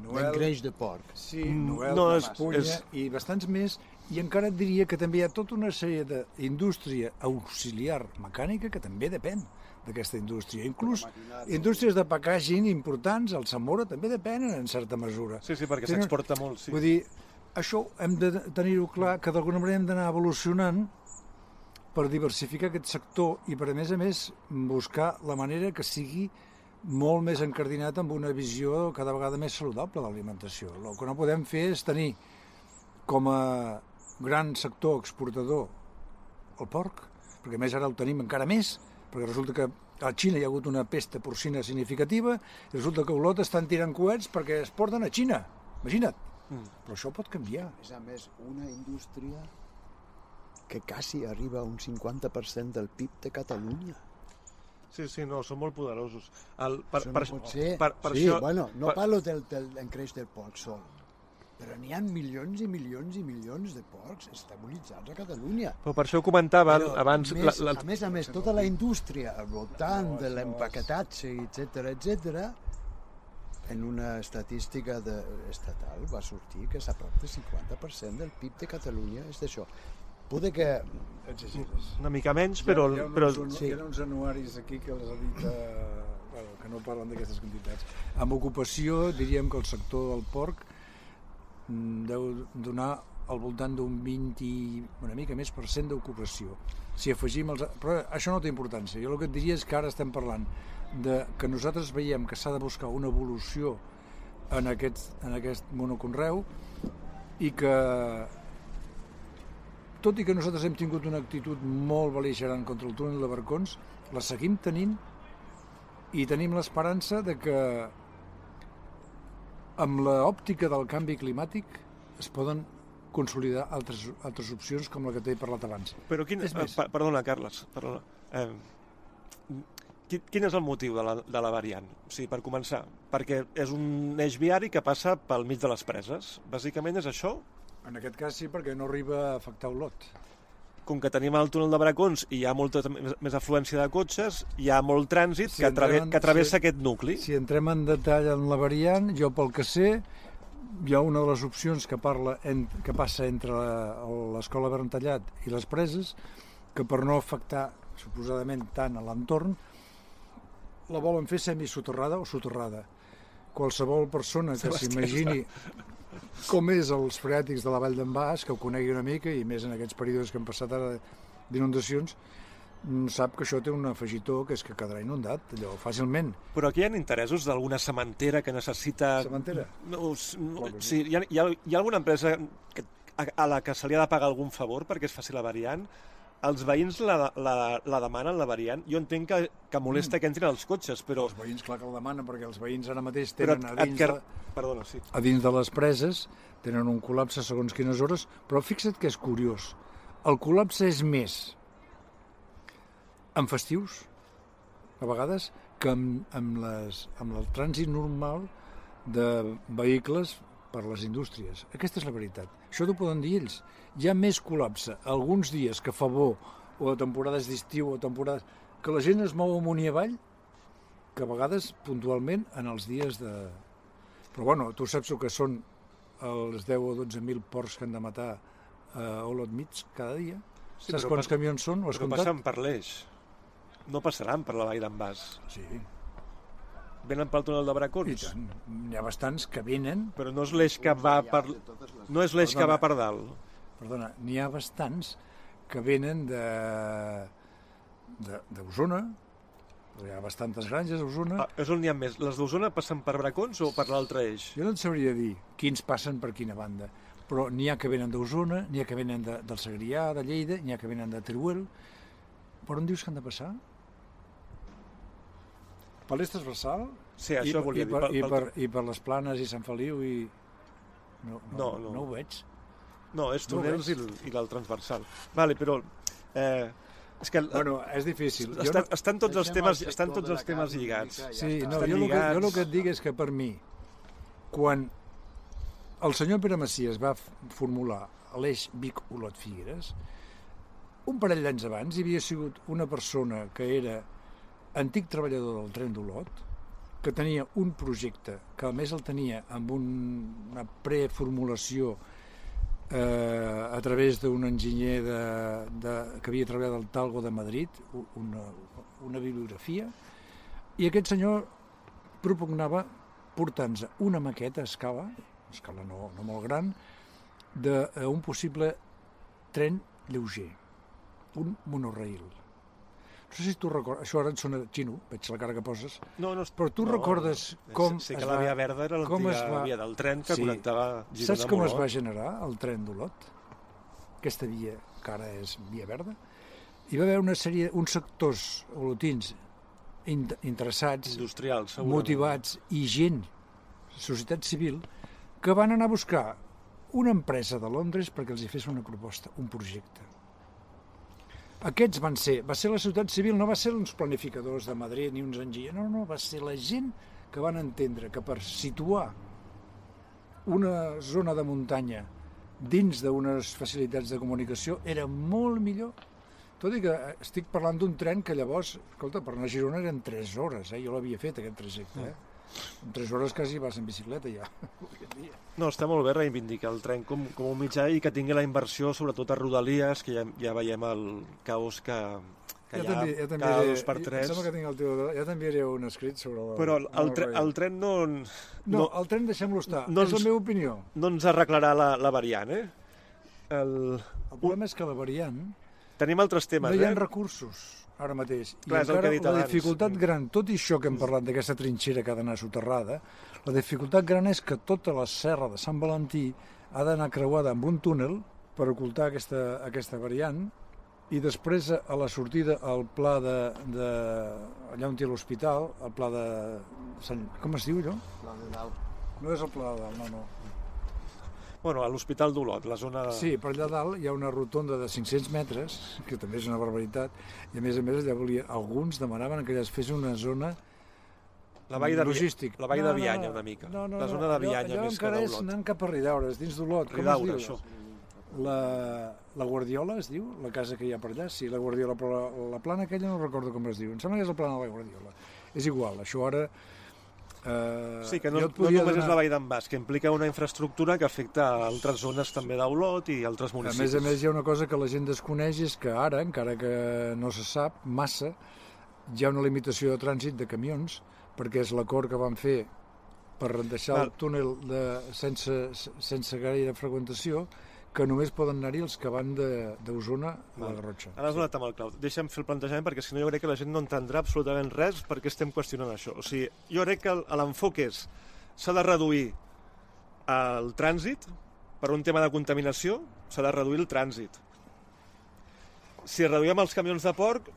Noel, greix de porc. Sí, Mm, Noel, no, no, és- Punya és- i bastants més. I encara et diria que també hi ha tota una sèrie d'indústria auxiliar mecànica que també depèn d'aquesta indústria. Inclús indústries de packaging importants, el Zamora, també depenen en certa mesura. Sí, sí, perquè s'exporta molt, sí. Vull dir, això hem de tenir-ho clar, que d'alguna manera hem d'anar evolucionant per diversificar aquest sector i per a més a més buscar la manera que sigui molt més encardinat amb una visió cada vegada més saludable de l'alimentació. El que no podem fer és tenir com a gran sector exportador el porc, perquè a més ara el tenim encara més, perquè resulta que a Xina hi ha hagut una pesta porcina significativa i resulta que a Olot estan tirant coets perquè es porten a Xina. Imagina't. Però això pot canviar. És a més una indústria que quasi arriba a un 50% del PIB de Catalunya. Sí, sí, no, són molt poderosos. El, per, això per, no pot ser. per, per sí, això, bueno, no per, parlo del, del encreix del porc sol, però n'hi ha milions i milions i milions de porcs estabolitzats a Catalunya. però per això ho comentava Però, abans... a, més, a més a més, tota la indústria al voltant de l'empaquetatge, etc etc, en una estadística de, estatal va sortir que és a prop del 50% del PIB de Catalunya és d'això. Pude que... Exageres. Una mica menys, però... hi ha, hi ha, però uns, sí. hi ha uns anuaris aquí que els ha dit eh, bueno, que no parlen d'aquestes quantitats. Amb ocupació diríem que el sector del porc deu donar al voltant d'un 20, i una mica més per cent d'ocupació. Si afegim els... Però això no té importància. Jo el que et diria és que ara estem parlant de que nosaltres veiem que s'ha de buscar una evolució en aquest, en aquest monoconreu i que tot i que nosaltres hem tingut una actitud molt beligerant contra el túnel de Barcons, la seguim tenint i tenim l'esperança de que amb l'òptica del canvi climàtic es poden consolidar altres, altres opcions com la que t'he parlat abans. Però quin, És més. eh, per- perdona, Carles, perdona. Eh, quin, quin és el motiu de la, de la variant? O sigui, per començar, perquè és un eix viari que passa pel mig de les preses. Bàsicament és això? En aquest cas sí, perquè no arriba a afectar Olot. Com que tenim el túnel de Bracons i hi ha molta més, afluència de cotxes, hi ha molt trànsit Si que, entrem en- que travessa si- aquest nucli. Si entrem en detall en la variant, jo pel que sé, hi ha una de les opcions que, parla en, que passa entre la- l'escola Berntallat i les preses, que per no afectar suposadament tant a l'entorn, la volen fer semisoterrada o soterrada. Qualsevol persona que s'imagini com és els freàtics de la Vall d'en Bas, que ho conegui una mica, i més en aquests períodes que han passat ara d'inundacions, mm, sap que això té un afegitó que és que quedarà inundat, allò, fàcilment. Però aquí hi ha interessos d'alguna cementera que necessita... Cementera? No, no, sí, hi, ha, hi, ha, hi ha alguna empresa que, a, a la que se li ha de pagar algun favor perquè es faci la variant? Els veïns la, la, la demanen, la variant? Jo entenc que, que molesta que entrin els cotxes, però... Els veïns, clar que el demanen, perquè els veïns ara mateix però tenen a dins, que... de, Perdona, sí. a dins de les preses, tenen un col·lapse segons quines hores, però fixa't que és curiós. El col·lapse és més en festius, a vegades, que amb, amb, les, amb el trànsit normal de vehicles per les indústries. Aquesta és la veritat. Això t'ho poden dir ells. Hi ha més col·lapse alguns dies que fa bo, o a temporades d'estiu, o a temporades... que la gent es mou amunt i avall, que a vegades, puntualment, en els dies de... Però bueno, tu saps el que són els 10 o 12.000 porcs que han de matar a Olot mig cada dia? Sí, Saps quants pas- camions són? Ho has Però comptat? passen per l'eix. No passaran per la vall d'en Bas. Sí, Venen pel túnel de i Bracons. tant. N'hi ha bastants que venen, Però no és l'eix que va per... No és l'eix que va per dalt. Perdona, n'hi ha bastants que venen de de- d'Osona, hi ha bastantes granges a Osona. Ah, és on n'hi ha més. Les d'Osona passen per Bracons o per l'altre eix? Jo no et sabria dir quins passen per quina banda, però n'hi ha que venen d'Osona, n'hi ha que venen de, del Segrià, de Lleida, n'hi ha que venen de Teruel. Per on dius que han de passar? Per l'est transversal? Sí, I, això per- volia i, dir. per, pel- i, pel- per, I per les planes i Sant Feliu i... No, no, No, no, no. no ho veig. No, és No ho túnels i, veig. l- i el transversal. Vale, però... Eh, és que el, Bueno, és difícil. Estan, no, estan tots els temes, el estan tots els temes lligats. ja sí, no, Estan jo el, que, lligats. jo el que et dic és que per mi, quan el senyor Pere Macias va formular l'eix Vic-Olot-Figueres, un parell d'anys abans hi havia sigut una persona que era antic treballador del tren d'Olot, que tenia un projecte, que a més el tenia amb un, una preformulació eh, a través d'un enginyer de, de, que havia treballat al Talgo de Madrid, una, una bibliografia, i aquest senyor propugnava portar-nos una maqueta a escala, a escala no, no molt gran, d'un possible tren lleuger, un monorail. No sé si tu recordes, això ara et sona xino, veig la cara que poses, No, no, però tu no, recordes sé- com Sé es que la via verda era l'antiga va- via del tren que Sí. connectava Girona Saps com es va generar el tren d'Olot? Aquesta via, que ara és via verda. Hi va haver una sèrie, uns sectors olotins in interessats, Industrial, segurament. motivats i gent, societat civil, que van anar a buscar una empresa de Londres perquè els hi fes una proposta, un projecte. Aquests van ser, va ser la ciutat civil, no va ser uns planificadors de Madrid ni uns enginyers, no, no, va ser la gent que van entendre que per situar una zona de muntanya dins d'unes facilitats de comunicació era molt millor. Tot i que estic parlant d'un tren que llavors, escolta, per anar a Girona eren 3 hores, eh? jo l'havia fet aquest trajecte, eh? En 3 hores quasi vas en bicicleta ja. No, està molt bé reivindicar el tren com, com un mitjà i que tingui la inversió, sobretot a Rodalies, que ja, ja veiem el caos que, que ja hi ha també, ja també cada dos per tres. sembla que tinc el teu... Ja t'enviaré un escrit sobre el... Però el, el, tre, el tren no, No, no, el tren deixem-lo estar. no és la ens- meva opinió. no ens arreglarà la, la variant, eh? El... El problema és que la variant Tenim altres temes, no hi ha eh? recursos ara mateix. I Clar, que encara he dit la abans. dificultat gran, tot i això que hem parlat d'aquesta trinxera que ha d'anar soterrada, la dificultat gran és que tota la serra de Sant Valentí ha d'anar creuada amb un túnel per ocultar aquesta, aquesta variant i després a la sortida al pla de, de allà on té l'hospital, el pla de Sant, com es diu allò? La de dalt. No és el pla de dalt, no, no. Bueno, a l'Hospital d'Olot, la zona... Sí, per allà dalt hi ha una rotonda de 500 metres, que també és una barbaritat, i a més a més allà volia, alguns demanaven que allà es fes una zona La vall de, logístic. la vall de Vianya, una mica. No, no, la zona de allò- Vianya, allò més que encara és d'Olot. anant cap a Ridaura, és dins d'Olot. Com Ridaura, es diu? això. La, la Guardiola es diu, la casa que hi ha per allà? Sí, la Guardiola, però la, la plana aquella no recordo com es diu. Em sembla que és la plana de la Guardiola. És igual, això ara... Eh, Sí, que no, no només és donar- la vall d'en Bas, que implica una infraestructura que afecta a altres zones també d'Olot i altres A municipis. més a més, hi ha una cosa que la gent desconeix, és que ara, encara que no se sap massa, hi ha una limitació de trànsit de camions, perquè és l'acord que van fer per deixar el Val. túnel de, sense, sense gaire freqüentació, que només poden anar-hi els que van de- d'Osona a la. Garrotxa. Ara has donat amb el clau. Deixa'm fer el plantejament perquè si no jo crec que la gent no entendrà absolutament res perquè estem qüestionant això. O sigui, jo crec que l'enfoc és s'ha de reduir el trànsit per un tema de contaminació, s'ha de reduir el trànsit. Si reduïm els camions de porc,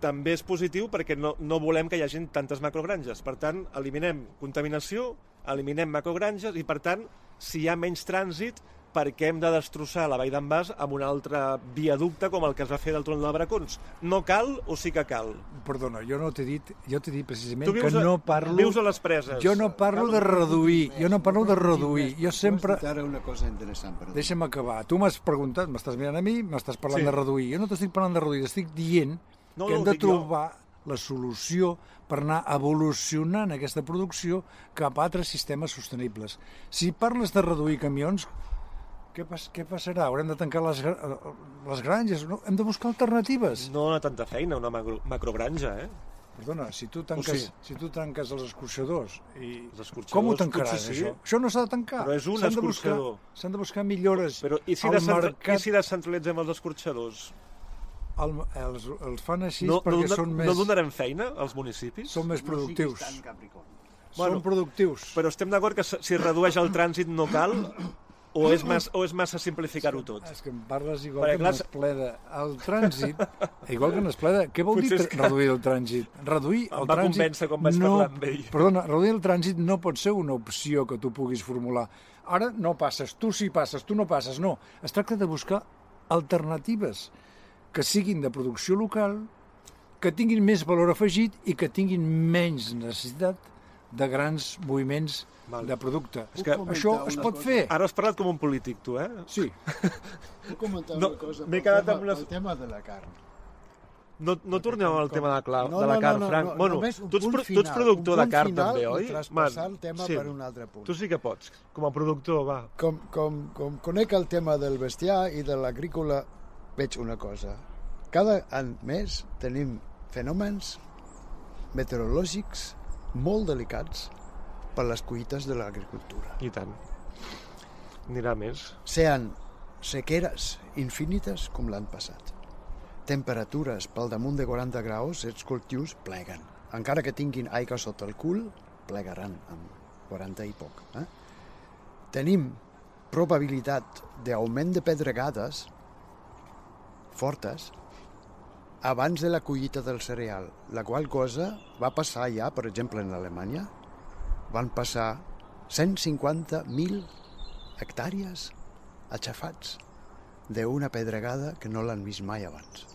també és positiu perquè no, no volem que hi hagi tantes macrogranges. Per tant, eliminem contaminació, eliminem macrogranges i, per tant, si hi ha menys trànsit, per què hem de destrossar la vall d'en Bas amb un altre viaducte com el que es va fer del túnel de Bracons? No cal o sí que cal? Perdona, jo no t'he dit, jo t'he dit precisament que a, no parlo... vius a les preses. Jo no parlo de reduir, jo no parlo de reduir. Jo sempre... Ara una cosa interessant, perdó. Deixa'm acabar. Tu m'has preguntat, m'estàs mirant a mi, m'estàs parlant Sí. de reduir. Jo no t'estic parlant de reduir, estic dient No, que no, hem ho de dic jo. trobar la solució per anar evolucionant aquesta producció cap a altres sistemes sostenibles. Si parles de reduir camions, què, pas, què passarà? Haurem de tancar les, les granges? No? Hem de buscar alternatives. No dona tanta feina una macro, macrogranja, eh? Perdona, si tu tanques, sí. si tu tanques els escorxadors, i Els escorxadors, com ho tancaràs, potser sí. això? Això no s'ha de tancar. Però és un S'han de buscar- escorxador. S'han de buscar millores Però i si, al descentra... mercat. I si descentralitzem els escorxadors? El, els, els fan així No, no, perquè dona- són, més, no donarem feina als municipis? són més productius. No siguis tan capricorn. Bueno, són productius. Però estem d'acord que si redueix el trànsit no cal o és, mas, o és massa simplificar-ho tot? És que em parles igual Perquè, que clar, en Espleda. El trànsit, igual que en Espleda, què vol Potser dir que- reduir el trànsit? Reduir Em el va trànsit... convèncer quan vaig no, parlar amb ell. Perdona, reduir el trànsit no pot ser una opció que tu puguis formular. Ara no passes, tu sí passes, tu no passes, no. Es tracta de buscar alternatives que siguin de producció local, que tinguin més valor afegit i que tinguin menys necessitat de grans moviments Val. de producte. És que- Això es pot cosa? fer. Ara has parlat com un polític, tu, eh? Sí, Puc comentar No, una cosa? m'he quedat tema, amb les- pel tema de la carn. No, no tornem al tema de, clau, No, de la no, carn, no, Frank. no, bueno, només un tu ets, punt pro- tu ets final, productor un de carn final també, oi? traspassar el tema per un altre punt. Tu sí que pots, com a productor, va. Com, com, com conec el tema del bestiar i de l'agrícola, veig una cosa. Cada any més tenim fenòmens meteorològics molt delicats per les collites de l'agricultura. I tant. Anirà més. Sean sequeres infinites com l'any passat. Temperatures pel damunt de 40 graus, els cultius pleguen. Encara que tinguin aigua sota el cul, plegaran amb 40 i poc. Eh? Tenim probabilitat d'augment de pedregades fortes abans de la collita del cereal, la qual cosa va passar ja, per exemple, en Alemanya, van passar 150.000 hectàrees aixafats d'una pedregada que no l'han vist mai abans.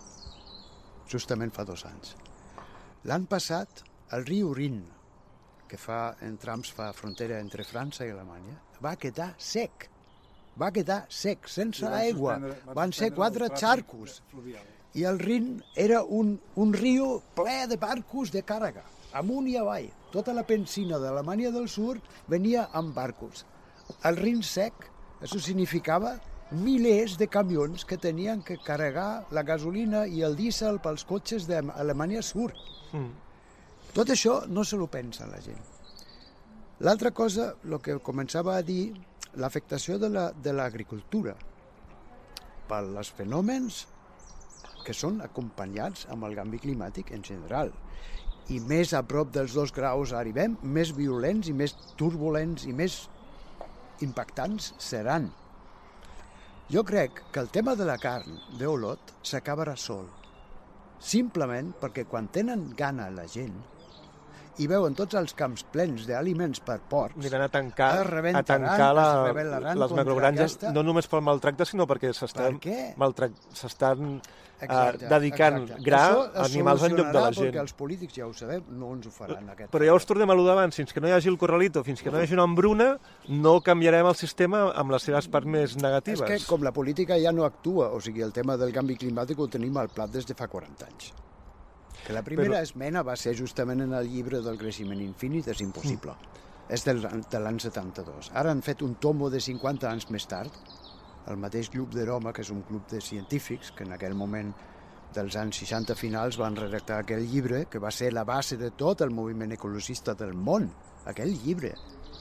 Justament fa dos anys. L'any passat, el riu Rin, que fa, en trams fa frontera entre França i Alemanya, va quedar sec. Va quedar sec, sense aigua. Van ser quatre xarcos. I el Rin era un, un riu ple de barcos de càrrega, amunt i avall. Tota la pensina d'Alemanya del Sud venia amb barcos. El Rin sec, això significava milers de camions que tenien que carregar la gasolina i el dièsel pels cotxes d'Alemanya Sud. Mm. Tot això no se lo pensa la gent. L'altra cosa, el que començava a dir, l'afectació de l'agricultura la, per als fenòmens que són acompanyats amb el canvi climàtic en general. I més a prop dels dos graus arribem, més violents i més turbulents i més impactants seran. Jo crec que el tema de la carn d'Olot s'acabarà sol. Simplement perquè quan tenen gana la gent i veuen tots els camps plens d'aliments per porcs... Aniran a tancar, a tancar la, les macrogranges, aquesta... no només pel maltracte, sinó perquè s'estan s'estan uh, dedicant exacte. gra a animals en lloc de la gent. Perquè els polítics, ja ho sabem, no ens ho faran. Aquest Però ja us tornem a l'udar abans, fins que no hi hagi el corralito, fins que no hi hagi una embruna, no canviarem el sistema amb les seves parts més negatives. És que com la política ja no actua, o sigui, el tema del canvi climàtic ho tenim al plat des de fa 40 anys. Que la primera Però... esmena va ser justament en el llibre del creixement infinit, és impossible. Mm. És del, de l'any 72. Ara han fet un tomo de 50 anys més tard, el mateix club de Roma, que és un club de científics, que en aquell moment dels anys 60 finals van redactar aquell llibre, que va ser la base de tot el moviment ecologista del món. Aquell llibre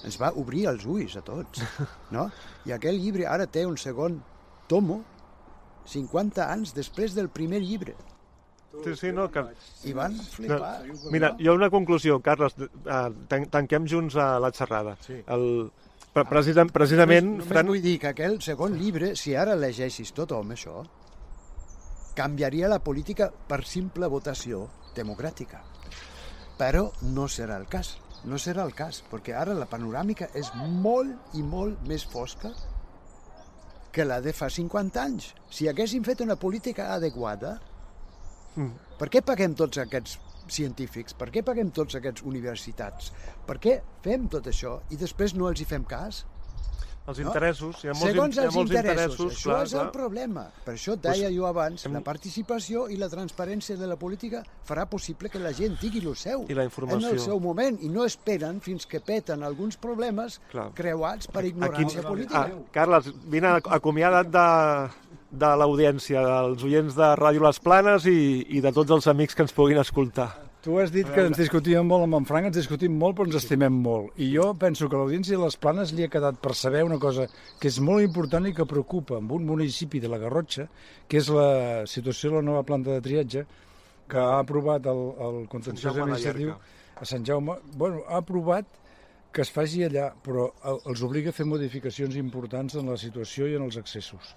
ens va obrir els ulls a tots, no? I aquell llibre ara té un segon tomo 50 anys després del primer llibre. Sí, sí, no, que... I van flipar. No, mira, ha una conclusió, Carles. Uh, tanquem junts a la xerrada. Sí. El, precisament, precisament només, Fran... vull dir que aquell segon llibre, si ara llegeixis tot home això, canviaria la política per simple votació democràtica. Però no serà el cas. No serà el cas, perquè ara la panoràmica és molt i molt més fosca que la de fa 50 anys. Si haguéssim fet una política adequada, Mm. Per què paguem tots aquests científics? Per què paguem tots aquests universitats? Per què fem tot això i després no els hi fem cas? Els interessos, no? hi ha molts, Segons hi ha molts interessos, interessos això clar, és clar. el problema. Per això deia pues, jo abans, hem... la participació i la transparència de la política farà possible que la gent digui el seu I la informació. en el seu moment i no esperen fins que peten alguns problemes clar. creuats per ignorància Aquí... política. Ah, Carles, vine acomiadat de, de l'audiència, dels oients de Ràdio Les Planes i, i de tots els amics que ens puguin escoltar. Tu has dit que ens discutíem molt amb en Frank, ens discutim molt però ens estimem molt. I jo penso que l'audiència de les Planes li ha quedat per saber una cosa que és molt important i que preocupa en un municipi de la Garrotxa, que és la situació de la nova planta de triatge que ha aprovat el, el contenciós administratiu a Sant Jaume. Bueno, ha aprovat que es faci allà, però els obliga a fer modificacions importants en la situació i en els accessos.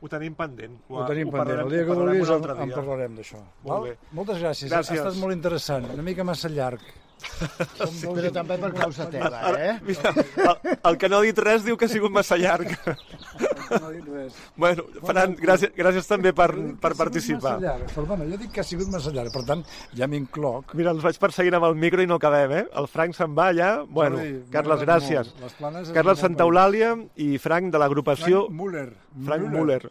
Ho tenim pendent. Ho, ho tenim ho pendent. El dia que vulguis en, en parlarem d'això. Moltes gràcies. gràcies. Ha estat molt interessant. Una mica massa llarg. Però també per causa teva, eh? Mira, el, el que no ha dit res diu que ha sigut massa llarg. No ha dit res. Bueno, Fran, gràcies, gràcies també per, per participar. Llarg. Però, bueno, jo dic que ha sigut massa llarg, per tant, ja m'incloc. Mira, els vaig perseguint amb el micro i no acabem, eh? El Frank se'n va allà. Bueno, Carles, gràcies. Carles Santa Eulàlia i Frank de l'agrupació... Frank Müller. Frank Müller.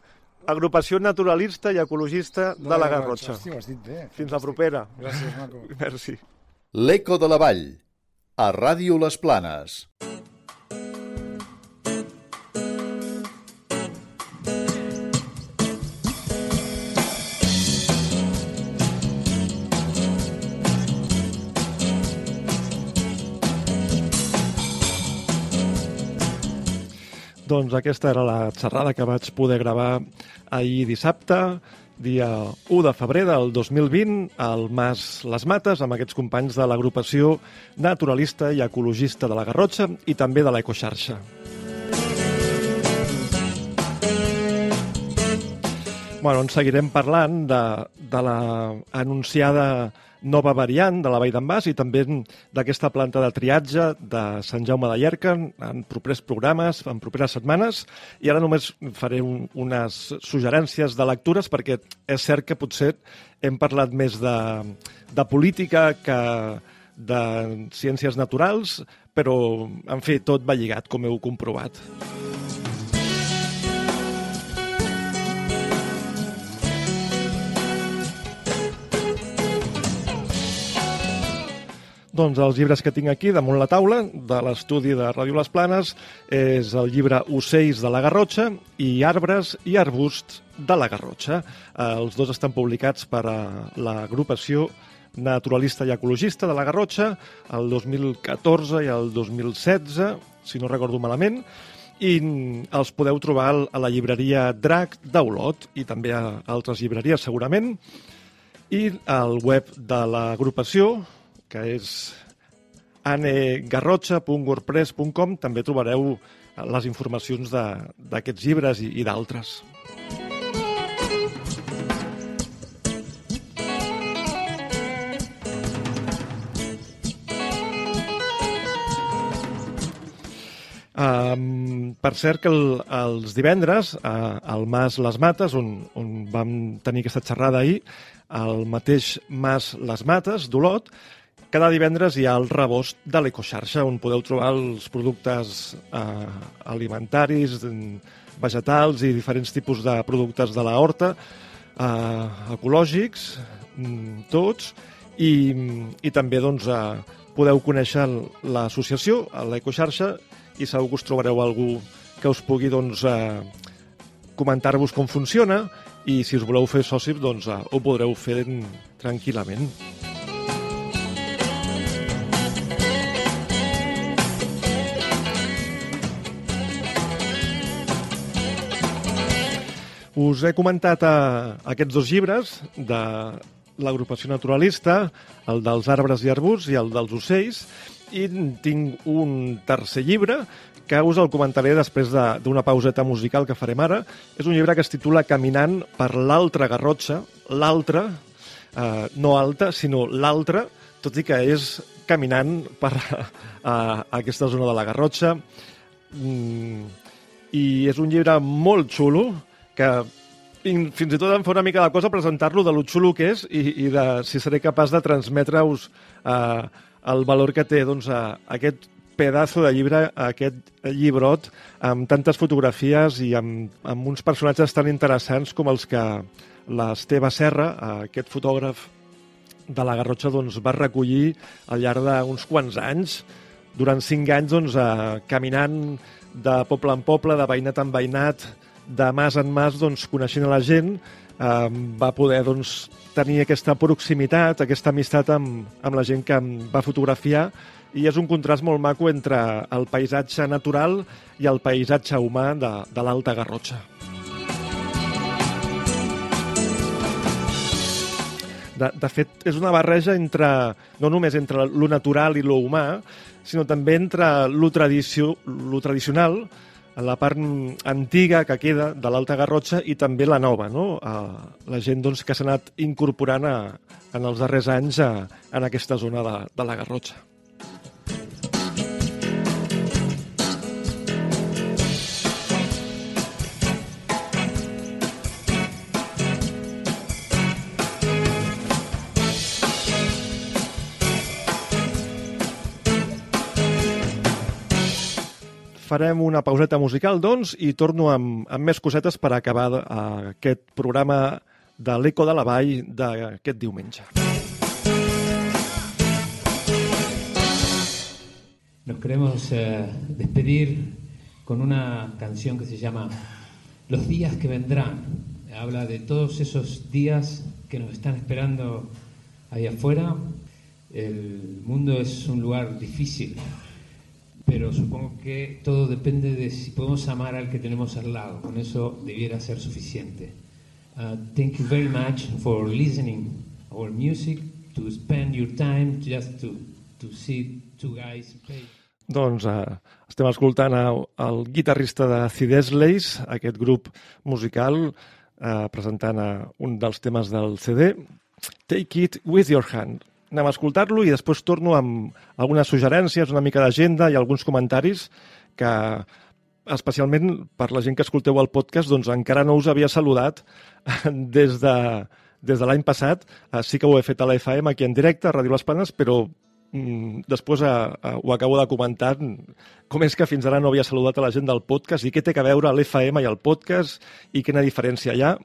Agrupació naturalista i ecologista de la Garrotxa. Fins la propera. Gràcies, Maco. Merci. L'Eco de la Vall, a Ràdio Les Planes. Doncs aquesta era la xerrada que vaig poder gravar ahir dissabte, dia 1 de febrer del 2020, al Mas Les Mates, amb aquests companys de l'agrupació naturalista i ecologista de la Garrotxa i també de l'Ecoxarxa. Bueno, en seguirem parlant de, de la anunciada nova variant de la Vall d'en Bas i també d'aquesta planta de triatge de Sant Jaume de Llerca en propers programes, en properes setmanes. I ara només faré un, unes suggerències de lectures perquè és cert que potser hem parlat més de, de política que de ciències naturals, però, en fi, tot va lligat, com heu comprovat. Doncs els llibres que tinc aquí damunt la taula de l'estudi de Ràdio Les Planes és el llibre Ocells de la Garrotxa i Arbres i Arbusts de la Garrotxa. Els dos estan publicats per a l'agrupació naturalista i ecologista de la Garrotxa el 2014 i el 2016, si no recordo malament, i els podeu trobar a la llibreria Drac d'Olot i també a altres llibreries segurament i al web de l'agrupació que és anegarrotxa.wordpress.com també trobareu les informacions d'aquests llibres i, i d'altres. Um, per cert que el, els divendres uh, al Mas Les Mates, on, on vam tenir aquesta xerrada ahir, al mateix Mas Les Mates d'Olot, cada divendres hi ha el rebost de l'Ecoxarxa, on podeu trobar els productes eh, alimentaris, vegetals i diferents tipus de productes de la horta, eh, ecològics, mm, tots, i, i també doncs, eh, podeu conèixer l'associació, l'Ecoxarxa, i segur que us trobareu algú que us pugui doncs, eh, comentar-vos com funciona i si us voleu fer socis doncs, eh, ho podreu fer tranquil·lament. Us he comentat a, eh, aquests dos llibres de l'agrupació naturalista, el dels arbres i arbusts i el dels ocells, i tinc un tercer llibre que us el comentaré després d'una de, pauseta musical que farem ara. És un llibre que es titula Caminant per l'altra Garrotxa, l'altra, eh, no alta, sinó l'altra, tot i que és caminant per eh, aquesta zona de la Garrotxa. Mm, I és un llibre molt xulo, que fins i tot em fa una mica de cosa presentar-lo de lo xulo que és i, i de si seré capaç de transmetre-us eh, el valor que té doncs, eh, aquest pedazo de llibre, aquest llibrot, amb tantes fotografies i amb, amb uns personatges tan interessants com els que l'Esteve Serra, eh, aquest fotògraf de la Garrotxa, doncs, va recollir al llarg d'uns quants anys, durant cinc anys, doncs, eh, caminant de poble en poble, de veïnat en veïnat, de mas en mas, doncs, coneixent a la gent, eh, va poder doncs, tenir aquesta proximitat, aquesta amistat amb, amb la gent que em va fotografiar i és un contrast molt maco entre el paisatge natural i el paisatge humà de, de l'Alta Garrotxa. De, de fet, és una barreja entre, no només entre lo natural i lo humà, sinó també entre lo, tradició, lo tradicional, la part antiga que queda de l'Alta Garrotxa i també la nova, no? la gent doncs, que s'ha anat incorporant a, en els darrers anys a, en aquesta zona de, de la Garrotxa. Farem una pauseta musical, doncs, i torno amb, amb més cosetes per acabar aquest programa de l'Eco de la Vall d'aquest diumenge. Nos queremos eh, despedir con una canción que se llama Los días que vendrán. Habla de todos esos días que nos están esperando ahí afuera. El mundo es un lugar difícil, pero supongo que todo depende de si podemos amar al que tenemos al lado. Con eso debiera ser suficiente. Uh, thank you very much for listening our music, to spend your time just to, to see two guys play. Doncs uh, estem escoltant el guitarrista de Cides Leis, aquest grup musical eh, presentant eh, un dels temes del CD, Take It With Your Hand. Anem a escoltar-lo i després torno amb algunes suggerències, una mica d'agenda i alguns comentaris que especialment per la gent que escolteu el podcast, doncs encara no us havia saludat des de, des de l'any passat. Eh, sí que ho he fet a la FM aquí en directe, a Ràdio Les Planes, però mm, després eh, eh, ho acabo de comentar com és que fins ara no havia saludat a la gent del podcast i què té que veure l'FM i el podcast i quina diferència hi ha.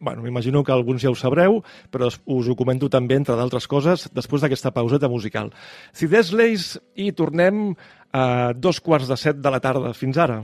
Bueno, m'imagino que alguns ja ho sabreu, però us ho comento també, entre d'altres coses, després d'aquesta pauseta musical. Cidesleis i tornem a dos quarts de set de la tarda. Fins ara.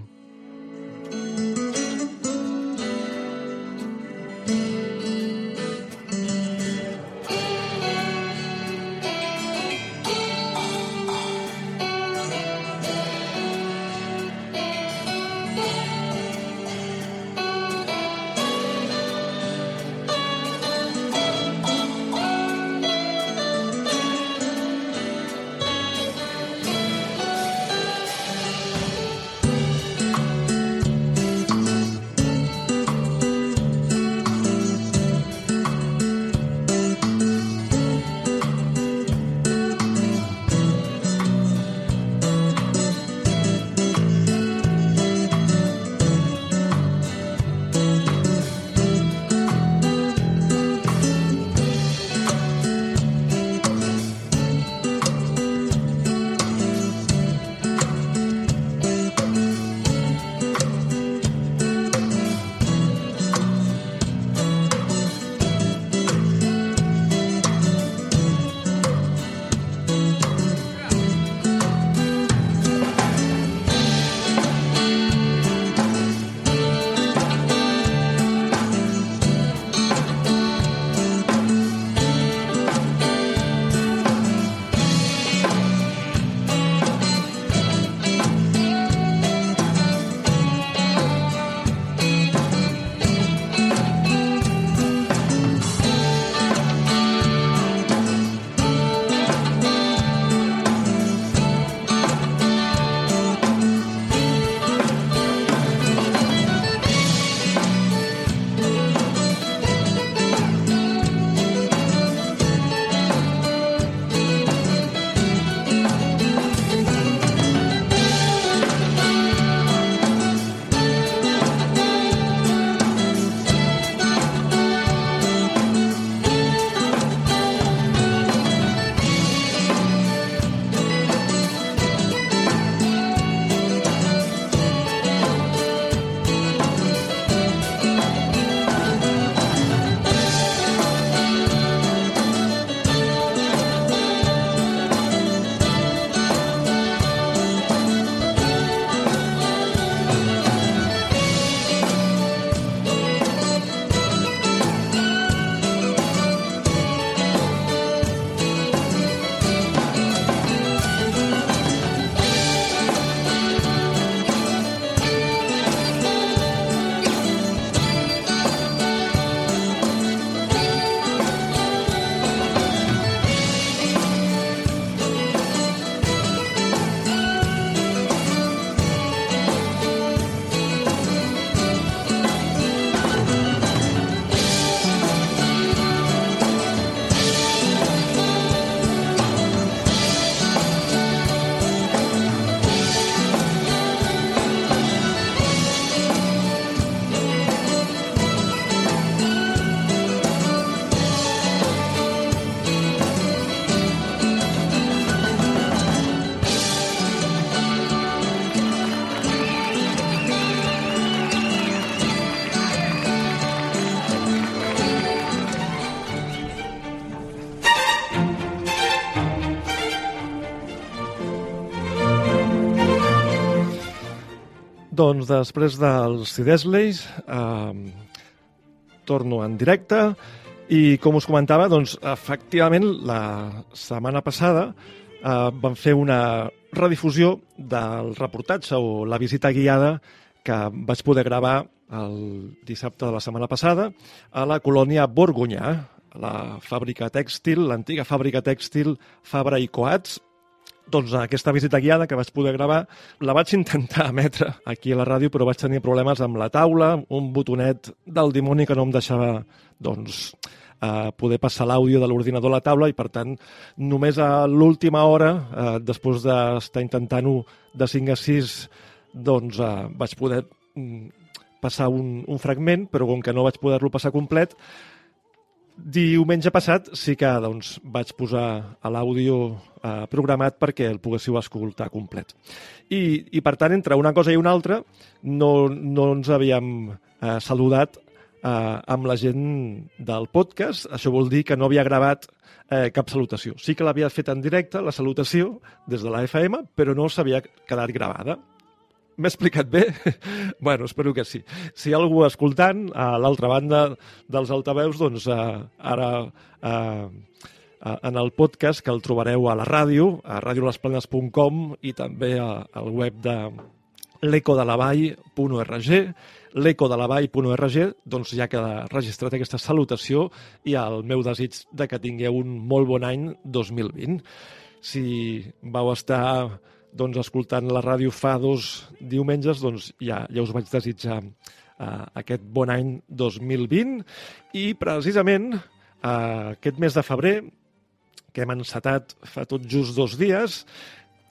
Doncs després dels Cidesleis eh, torno en directe i com us comentava, doncs efectivament la setmana passada eh, vam fer una redifusió del reportatge o la visita guiada que vaig poder gravar el dissabte de la setmana passada a la colònia Borgonyà, la fàbrica tèxtil, l'antiga fàbrica tèxtil Fabra i Coats, doncs aquesta visita guiada que vaig poder gravar la vaig intentar emetre aquí a la ràdio, però vaig tenir problemes amb la taula, un botonet del dimoni que no em deixava doncs, eh, poder passar l'àudio de l'ordinador a la taula i, per tant, només a l'última hora, eh, després d'estar intentant-ho de 5 a 6, doncs eh, vaig poder mm, passar un, un fragment, però com que no vaig poder-lo passar complet, Diumenge passat sí que doncs, vaig posar a l'àudio eh, programat perquè el poguéssiu escoltar complet. I, I, per tant, entre una cosa i una altra, no, no ens havíem eh, saludat eh, amb la gent del podcast. Això vol dir que no havia gravat eh, cap salutació. Sí que l'havia fet en directe, la salutació, des de la FM, però no s'havia quedat gravada. M'he explicat bé? bueno, espero que sí. Si hi ha algú escoltant, a l'altra banda dels altaveus, doncs eh, ara eh, en el podcast que el trobareu a la ràdio, a radiolesplanes.com i també al web de l'ecodelavall.org l'ecodelavall.org doncs ja queda registrat aquesta salutació i el meu desig de que tingueu un molt bon any 2020. Si vau estar doncs, escoltant la ràdio fa dos diumenges, doncs ja, ja us vaig desitjar uh, aquest bon any 2020 i precisament uh, aquest mes de febrer, que hem encetat fa tot just dos dies,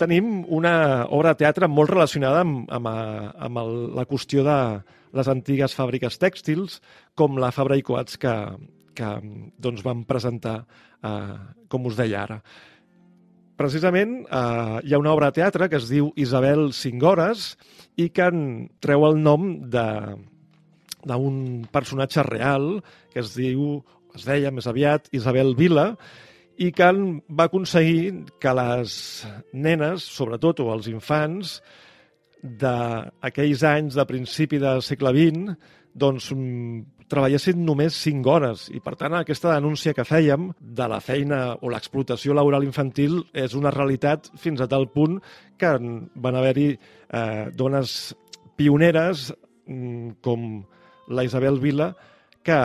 tenim una obra de teatre molt relacionada amb, amb, amb el, la qüestió de les antigues fàbriques tèxtils, com la Fabra i Coats que, que doncs, vam presentar, eh, com us deia ara precisament eh, hi ha una obra de teatre que es diu Isabel Singores i que en treu el nom d'un personatge real que es diu, es deia més aviat, Isabel Vila, i que va aconseguir que les nenes, sobretot, o els infants, d'aquells anys de principi del segle XX, doncs treballessin només 5 hores i, per tant, aquesta denúncia que fèiem de la feina o l'explotació laboral infantil és una realitat fins a tal punt que van haver-hi eh, dones pioneres mm, com la Isabel Vila que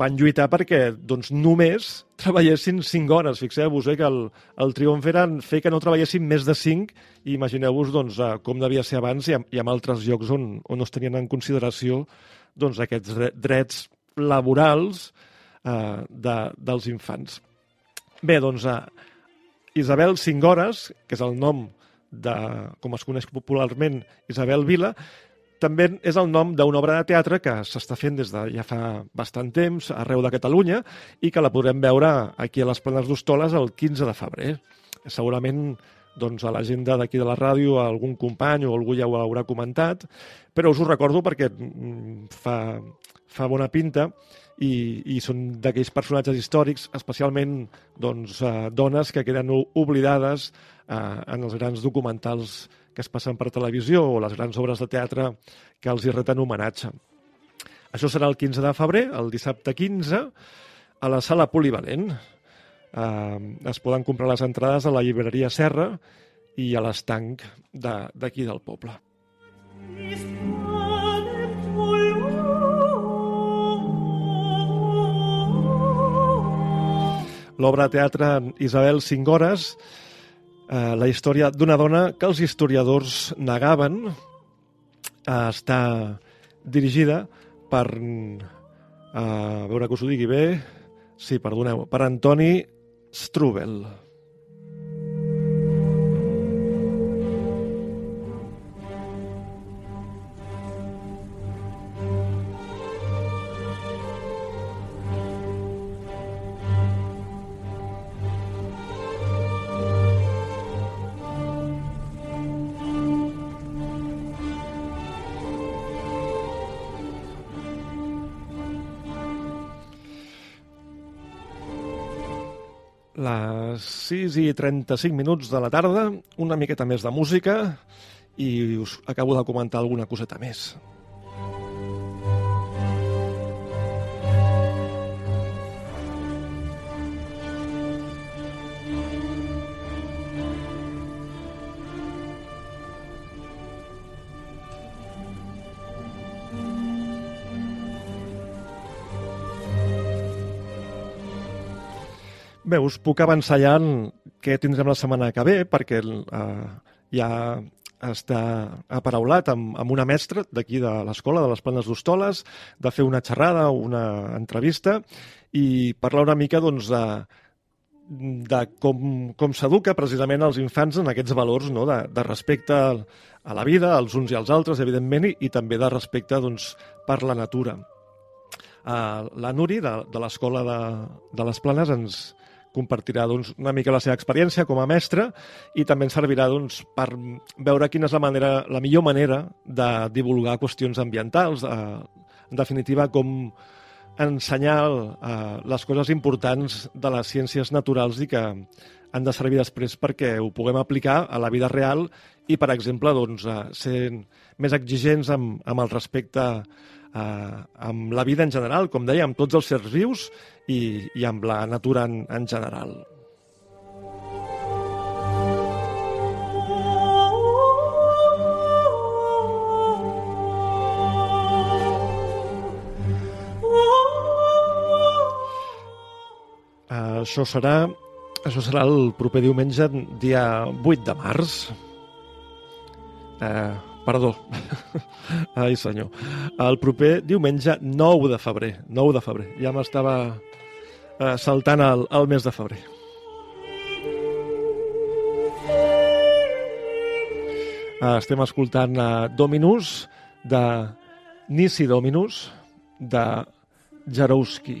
van lluitar perquè doncs, només treballessin 5 hores. Fixeu-vos eh, que el, el triomf era fer que no treballessin més de 5 i imagineu-vos doncs, eh, com devia ser abans i, i en altres llocs on, on no es tenien en consideració doncs, aquests drets laborals eh, de, dels infants. Bé, doncs, eh, Isabel Singores, que és el nom de, com es coneix popularment, Isabel Vila, també és el nom d'una obra de teatre que s'està fent des de ja fa bastant temps arreu de Catalunya i que la podrem veure aquí a les Planes d'Hostoles el 15 de febrer. Segurament doncs, a l'agenda d'aquí de la ràdio algun company o algú ja ho haurà comentat, però us ho recordo perquè mm, fa, fa bona pinta i, i són d'aquells personatges històrics, especialment doncs, eh, dones que queden oblidades eh, en els grans documentals que es passen per televisió o les grans obres de teatre que els hi reten homenatge. Això serà el 15 de febrer, el dissabte 15, a la sala polivalent. Eh, es poden comprar les entrades a la llibreria Serra i a l'estanc d'aquí de, del poble. L'obra de teatre Isabel Singores, eh, la història d'una dona que els historiadors negaven, eh, està dirigida per, eh, a veure que us ho digui bé, sí, perdoneu, per Antoni Struvel. Les 6 i 35 minuts de la tarda, una miqueta més de música i us acabo de comentar alguna coseta més. Bé, us puc avançar ja què tindrem la setmana que ve, perquè eh, ja està aparaulat amb, amb una mestra d'aquí de l'escola, de les Planes d'Hostoles, de fer una xerrada, una entrevista i parlar una mica doncs, de, de com, com s'educa precisament els infants en aquests valors no? de, de respecte a la vida, als uns i als altres, evidentment, i, i també de respecte doncs, per la natura. Uh, la Nuri, de, de l'Escola de, de les Planes, ens, compartirà doncs, una mica la seva experiència com a mestre i també ens servirà doncs, per veure quina és la, manera, la millor manera de divulgar qüestions ambientals, eh, en definitiva com ensenyar eh, les coses importants de les ciències naturals i que han de servir després perquè ho puguem aplicar a la vida real i, per exemple, doncs, eh, ser més exigents amb, amb el respecte eh, amb la vida en general, com deia, amb tots els sers vius i, i amb la natura en, en general. Uh, això serà això serà el proper diumenge, dia 8 de març. Uh, perdó. Ai, senyor. El proper diumenge 9 de febrer. 9 de febrer. Ja m'estava eh, saltant el, el mes de febrer. Eh, estem escoltant eh, Dominus de Nisi Dominus de Jarowski.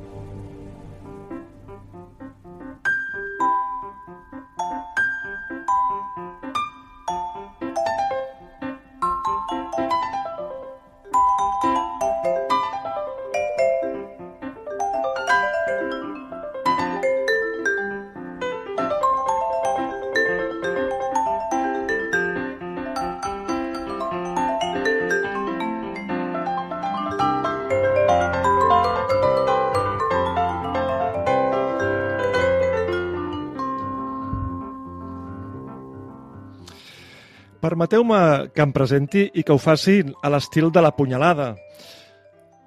Permeteu-me que em presenti i que ho faci a l'estil de la punyalada.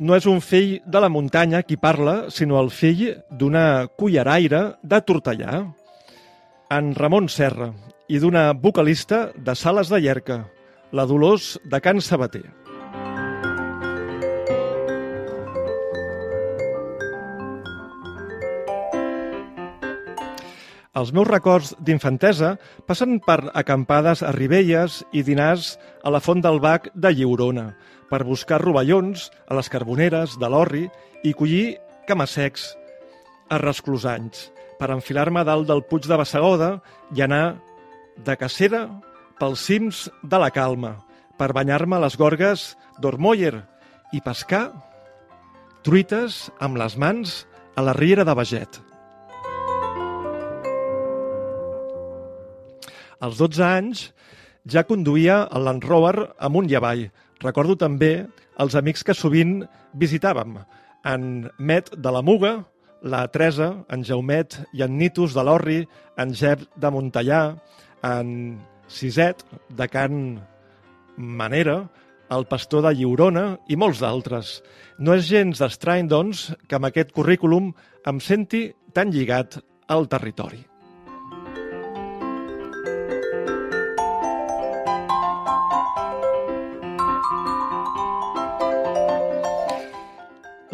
No és un fill de la muntanya qui parla, sinó el fill d'una culleraire de Tortellà, en Ramon Serra, i d'una vocalista de Sales de Llerca, la Dolors de Can Sabater. Els meus records d'infantesa passen per acampades a Ribelles i dinars a la Font del Bac de Lliurona, per buscar rovellons a les carboneres de l'Orri i collir camassecs a resclosanys, per enfilar-me dalt del Puig de Bassagoda i anar de cacera pels cims de la Calma, per banyar-me a les gorgues d'Ormoyer i pescar truites amb les mans a la riera de Baget. Als 12 anys ja conduïa el Land Rover amunt i avall. Recordo també els amics que sovint visitàvem, en Met de la Muga, la Teresa, en Jaumet i en Nitus de l'Orri, en Gep de Montellà, en Siset de Can Manera, el pastor de Lliurona i molts d'altres. No és gens estrany, doncs, que amb aquest currículum em senti tan lligat al territori.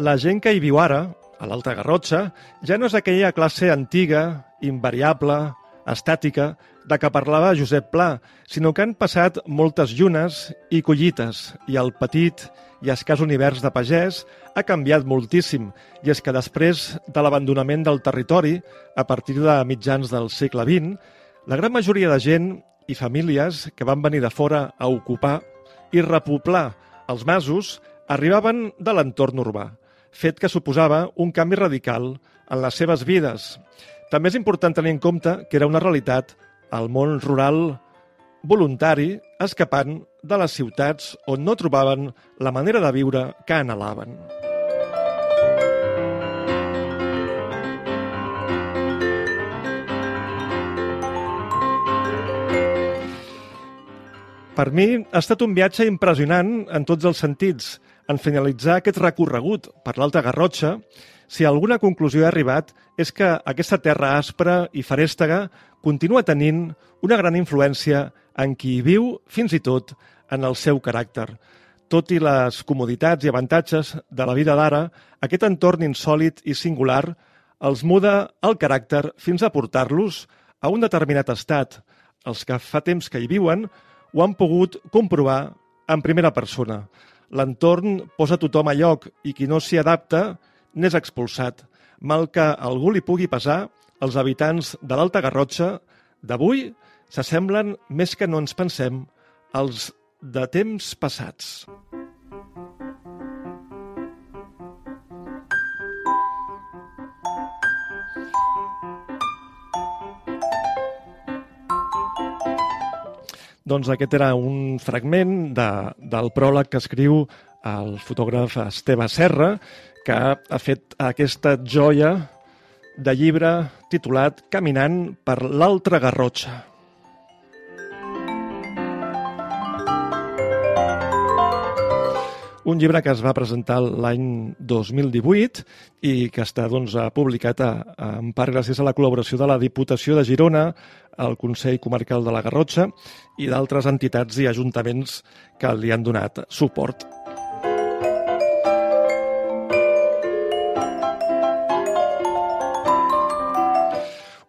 La gent que hi viu ara, a l'Alta Garrotxa, ja no és aquella classe antiga, invariable, estàtica, de què parlava Josep Pla, sinó que han passat moltes llunes i collites, i el petit i escàs univers de pagès ha canviat moltíssim, i és que després de l'abandonament del territori, a partir de mitjans del segle XX, la gran majoria de gent i famílies que van venir de fora a ocupar i repoblar els masos arribaven de l'entorn urbà fet que suposava un canvi radical en les seves vides. També és important tenir en compte que era una realitat al món rural voluntari escapant de les ciutats on no trobaven la manera de viure que anhelaven. Per mi ha estat un viatge impressionant en tots els sentits, en finalitzar aquest recorregut per l'Alta Garrotxa, si alguna conclusió he arribat és que aquesta terra aspra i farèstega continua tenint una gran influència en qui hi viu, fins i tot en el seu caràcter. Tot i les comoditats i avantatges de la vida d'ara, aquest entorn insòlid i singular els muda el caràcter fins a portar-los a un determinat estat. Els que fa temps que hi viuen ho han pogut comprovar en primera persona. L'entorn posa tothom a lloc i qui no s'hi adapta n'és expulsat. Mal que algú li pugui passar, els habitants de l'Alta Garrotxa d'avui s'assemblen més que no ens pensem als de temps passats. Doncs aquest era un fragment de, del pròleg que escriu el fotògraf Esteve Serra, que ha fet aquesta joia de llibre titulat Caminant per l'altra Garrotxa. Un llibre que es va presentar l'any 2018 i que està doncs, publicat a, a, en part gràcies a la col·laboració de la Diputació de Girona, el Consell Comarcal de la Garrotxa i d'altres entitats i ajuntaments que li han donat suport.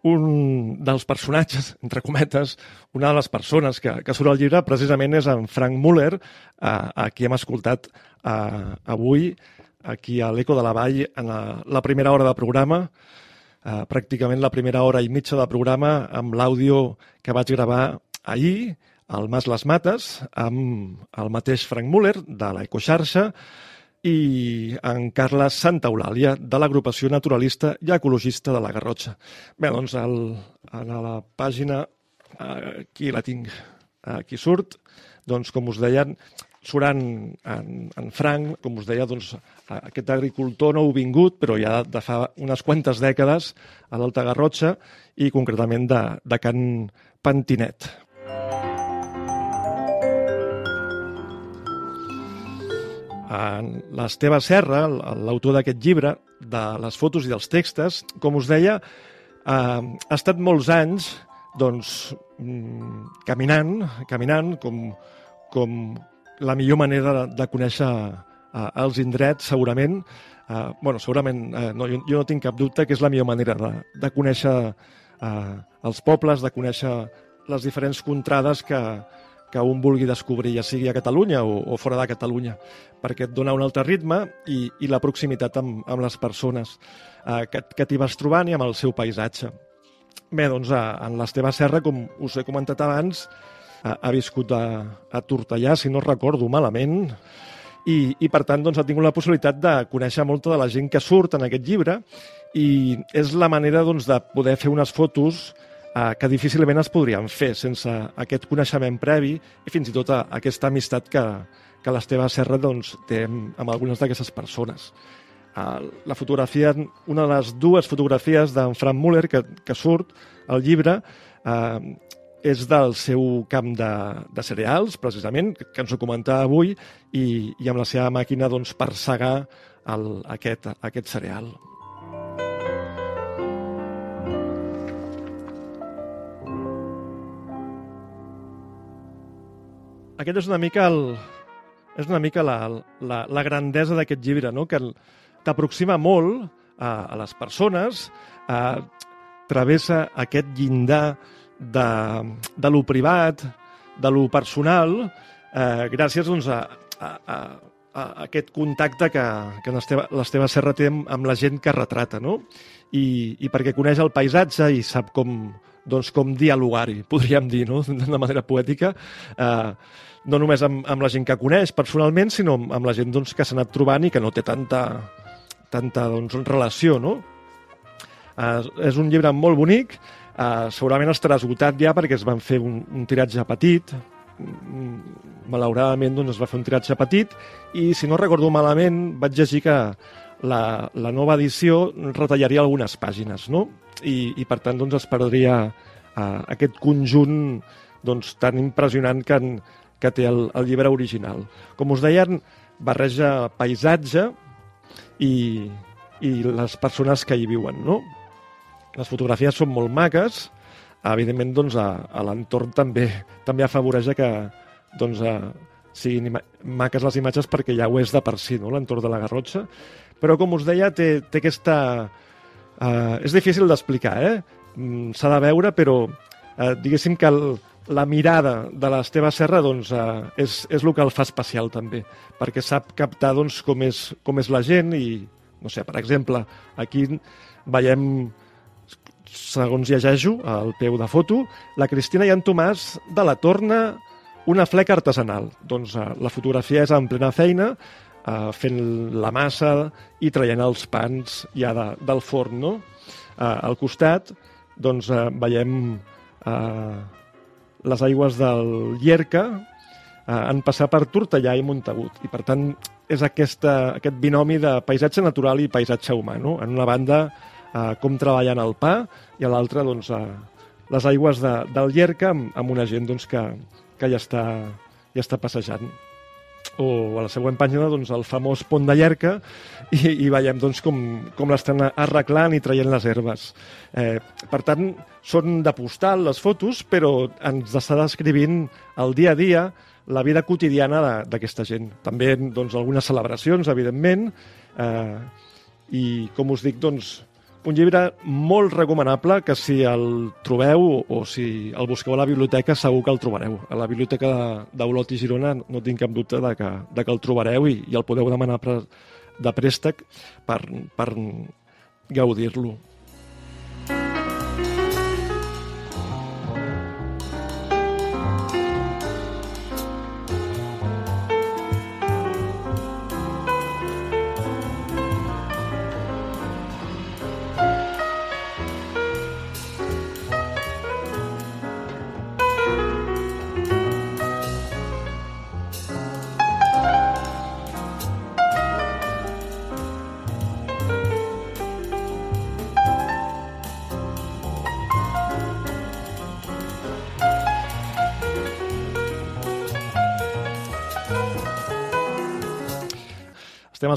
Un dels personatges, entre cometes, una de les persones que, que surt al llibre precisament és en Frank Muller, a, a qui hem escoltat a, avui aquí a l'Eco de la Vall en la, la primera hora de programa, a, pràcticament la primera hora i mitja de programa amb l'àudio que vaig gravar ahir al Mas Les Mates amb el mateix Frank Muller de l'Ecoxarxa, i en Carles Santa Eulàlia, de l'agrupació naturalista i ecologista de la Garrotxa. Bé, doncs, el, a la pàgina, aquí la tinc, aquí surt, doncs, com us deien, surant en, en Frank, com us deia, doncs, aquest agricultor nou vingut, però ja de fa unes quantes dècades a l'Alta Garrotxa i concretament de, de Can Pantinet. l'Esteve Serra, l'autor d'aquest llibre, de les fotos i dels textos, com us deia, eh, ha estat molts anys doncs, mm, caminant, caminant com, com la millor manera de, de conèixer eh, els indrets, segurament. Eh, bueno, segurament, eh, no, jo, jo no tinc cap dubte que és la millor manera de, de conèixer eh, els pobles, de conèixer les diferents contrades que, que un vulgui descobrir, ja sigui a Catalunya o, o fora de Catalunya, perquè et dona un altre ritme i, i la proximitat amb, amb les persones eh, que, que t'hi vas trobant i amb el seu paisatge. Bé, doncs, a, en l'Esteve Serra, com us he comentat abans, ha, ha viscut a, a Tortellà, si no recordo malament, i, i per tant doncs, ha tingut la possibilitat de conèixer molta de la gent que surt en aquest llibre i és la manera doncs, de poder fer unes fotos eh, que difícilment es podrien fer sense aquest coneixement previ i fins i tot a aquesta amistat que, que l'Esteve Serra doncs, té amb, algunes d'aquestes persones. Uh, la fotografia, una de les dues fotografies d'en Frank Muller que, que surt al llibre uh, és del seu camp de, de cereals, precisament, que ens ho comentava avui, i, i amb la seva màquina doncs, per segar el, aquest, aquest cereal. Aquest és una mica el, és una mica la, la, la grandesa d'aquest llibre, no? que t'aproxima molt a, a les persones, a, travessa aquest llindar de, de lo privat, de lo personal, eh, gràcies doncs, a, a, a, a aquest contacte que, que l'Esteve Serra té amb, amb la gent que retrata, no? I, i perquè coneix el paisatge i sap com, doncs, com dialogar-hi, podríem dir, no? de manera poètica, eh, no només amb, amb la gent que coneix personalment, sinó amb la gent doncs, que s'ha anat trobant i que no té tanta, tanta doncs, relació. No? Eh, és un llibre molt bonic, eh, segurament estarà esgotat ja perquè es van fer un, un tiratge petit, malauradament doncs, es va fer un tiratge petit i si no recordo malament vaig llegir que la, la nova edició retallaria algunes pàgines no? I, i per tant doncs, es perdria uh, aquest conjunt doncs, tan impressionant que, en, que té el, el llibre original. Com us deien, barreja paisatge i, i les persones que hi viuen, no? Les fotografies són molt maques, evidentment doncs, a, a l'entorn també també afavoreix que doncs, a, siguin maques les imatges perquè ja ho és de per si, no? l'entorn de la Garrotxa, però com us deia té, té aquesta... Uh, és difícil d'explicar, eh? Mm, s'ha de veure, però uh, diguéssim que el, la mirada de l'Esteve Serra doncs, eh, és, és el que el fa especial també, perquè sap captar doncs, com, és, com és la gent i, no sé, per exemple, aquí veiem, segons llegeixo, al peu de foto, la Cristina i en Tomàs de la Torna una fleca artesanal. Doncs eh, la fotografia és en plena feina, eh, fent la massa i traient els pans ja de, del forn, no? Eh, al costat, doncs, eh, veiem eh, les aigües del Llerca eh, han passat per Tortellà i Montagut. I, per tant, és aquesta, aquest binomi de paisatge natural i paisatge humà. No? En una banda, eh, com treballant el pa, i a l'altra, doncs, eh, les aigües de, del Llerca amb, amb una gent doncs, que, que ja està, ja està passejant o a la següent pàgina doncs, el famós pont de Llerca i, i veiem doncs, com, com l'estan arreglant i traient les herbes. Eh, per tant, són de postal les fotos, però ens està descrivint el dia a dia la vida quotidiana d'aquesta gent. També doncs, algunes celebracions, evidentment, eh, i com us dic, doncs, un llibre molt recomanable que si el trobeu o si el busqueu a la biblioteca segur que el trobareu. A la biblioteca d'Olot i Girona no tinc cap dubte de que, de que el trobareu i, i el podeu demanar pre, de préstec per, per gaudir-lo.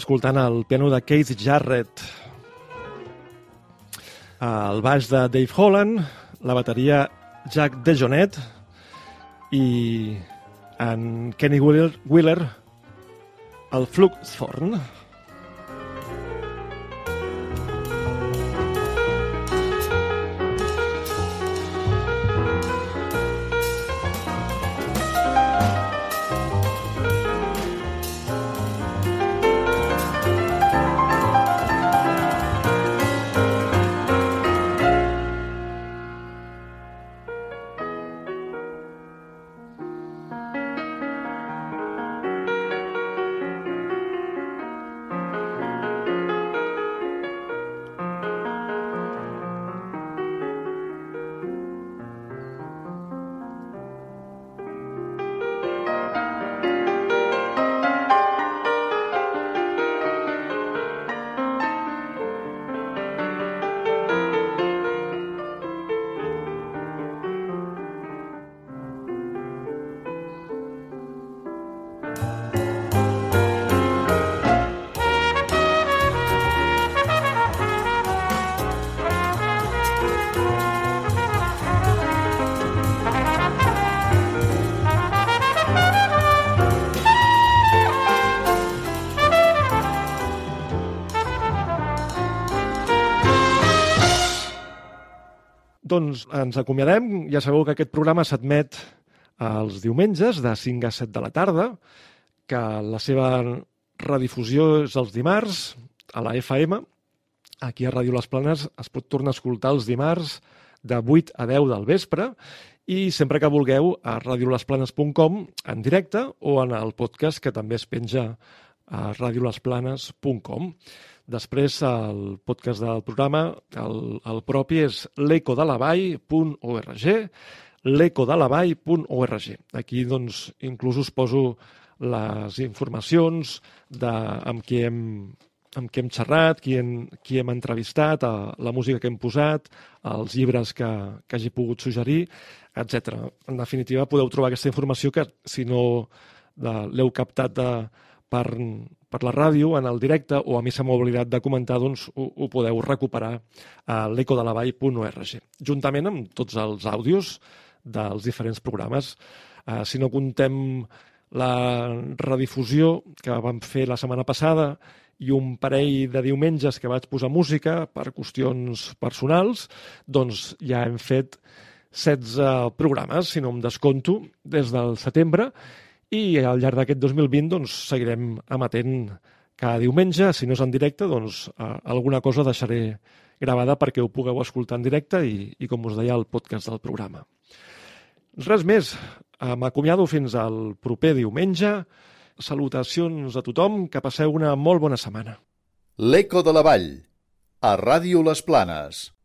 Escoltant el piano de Keith Jarrett, el baix de Dave Holland, la bateria Jack DeJohnette i en Kenny Wheeler, Wheeler el Fluxhorn. Doncs, ens acomiadem. Ja sabeu que aquest programa s'admet els diumenges de 5 a 7 de la tarda, que la seva redifusió és els dimarts a la FM. Aquí a Ràdio Les Planes es pot tornar a escoltar els dimarts de 8 a 10 del vespre i sempre que vulgueu a radiolesplanes.com en directe o en el podcast que també es penja a radiolesplanes.com. Després, el podcast del programa, el, el propi és l'ecodelavall.org, l'ecodelavall.org. Aquí, doncs, inclús us poso les informacions de amb qui hem, amb qui hem xerrat, qui hem, qui hem entrevistat, la música que hem posat, els llibres que, que hagi pogut suggerir, etc. En definitiva, podeu trobar aquesta informació que, si no l'heu captat de, per, per la ràdio, en el directe, o a mi se m'ha oblidat de comentar, doncs ho, ho podeu recuperar a l'ecodelavall.org, juntament amb tots els àudios dels diferents programes. Uh, si no contem la redifusió que vam fer la setmana passada i un parell de diumenges que vaig posar música per qüestions personals, doncs ja hem fet 16 programes, si no em desconto, des del setembre, al llarg d'aquest 2020 doncs, seguirem emetent cada diumenge, si no és en directe, doncs eh, alguna cosa deixaré gravada perquè ho pugueu escoltar en directe i, i com us deia, el podcast del programa. Res més, eh, m'acomiado fins al proper diumenge. Salutacions a tothom, que passeu una molt bona setmana. L'Eco de la Vall, a Ràdio Les Planes.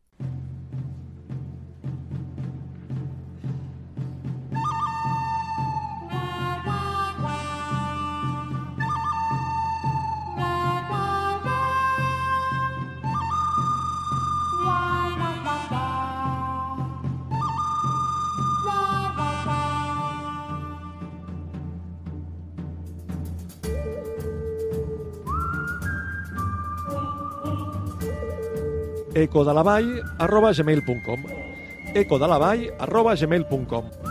Ecodelavall arroba gmail.com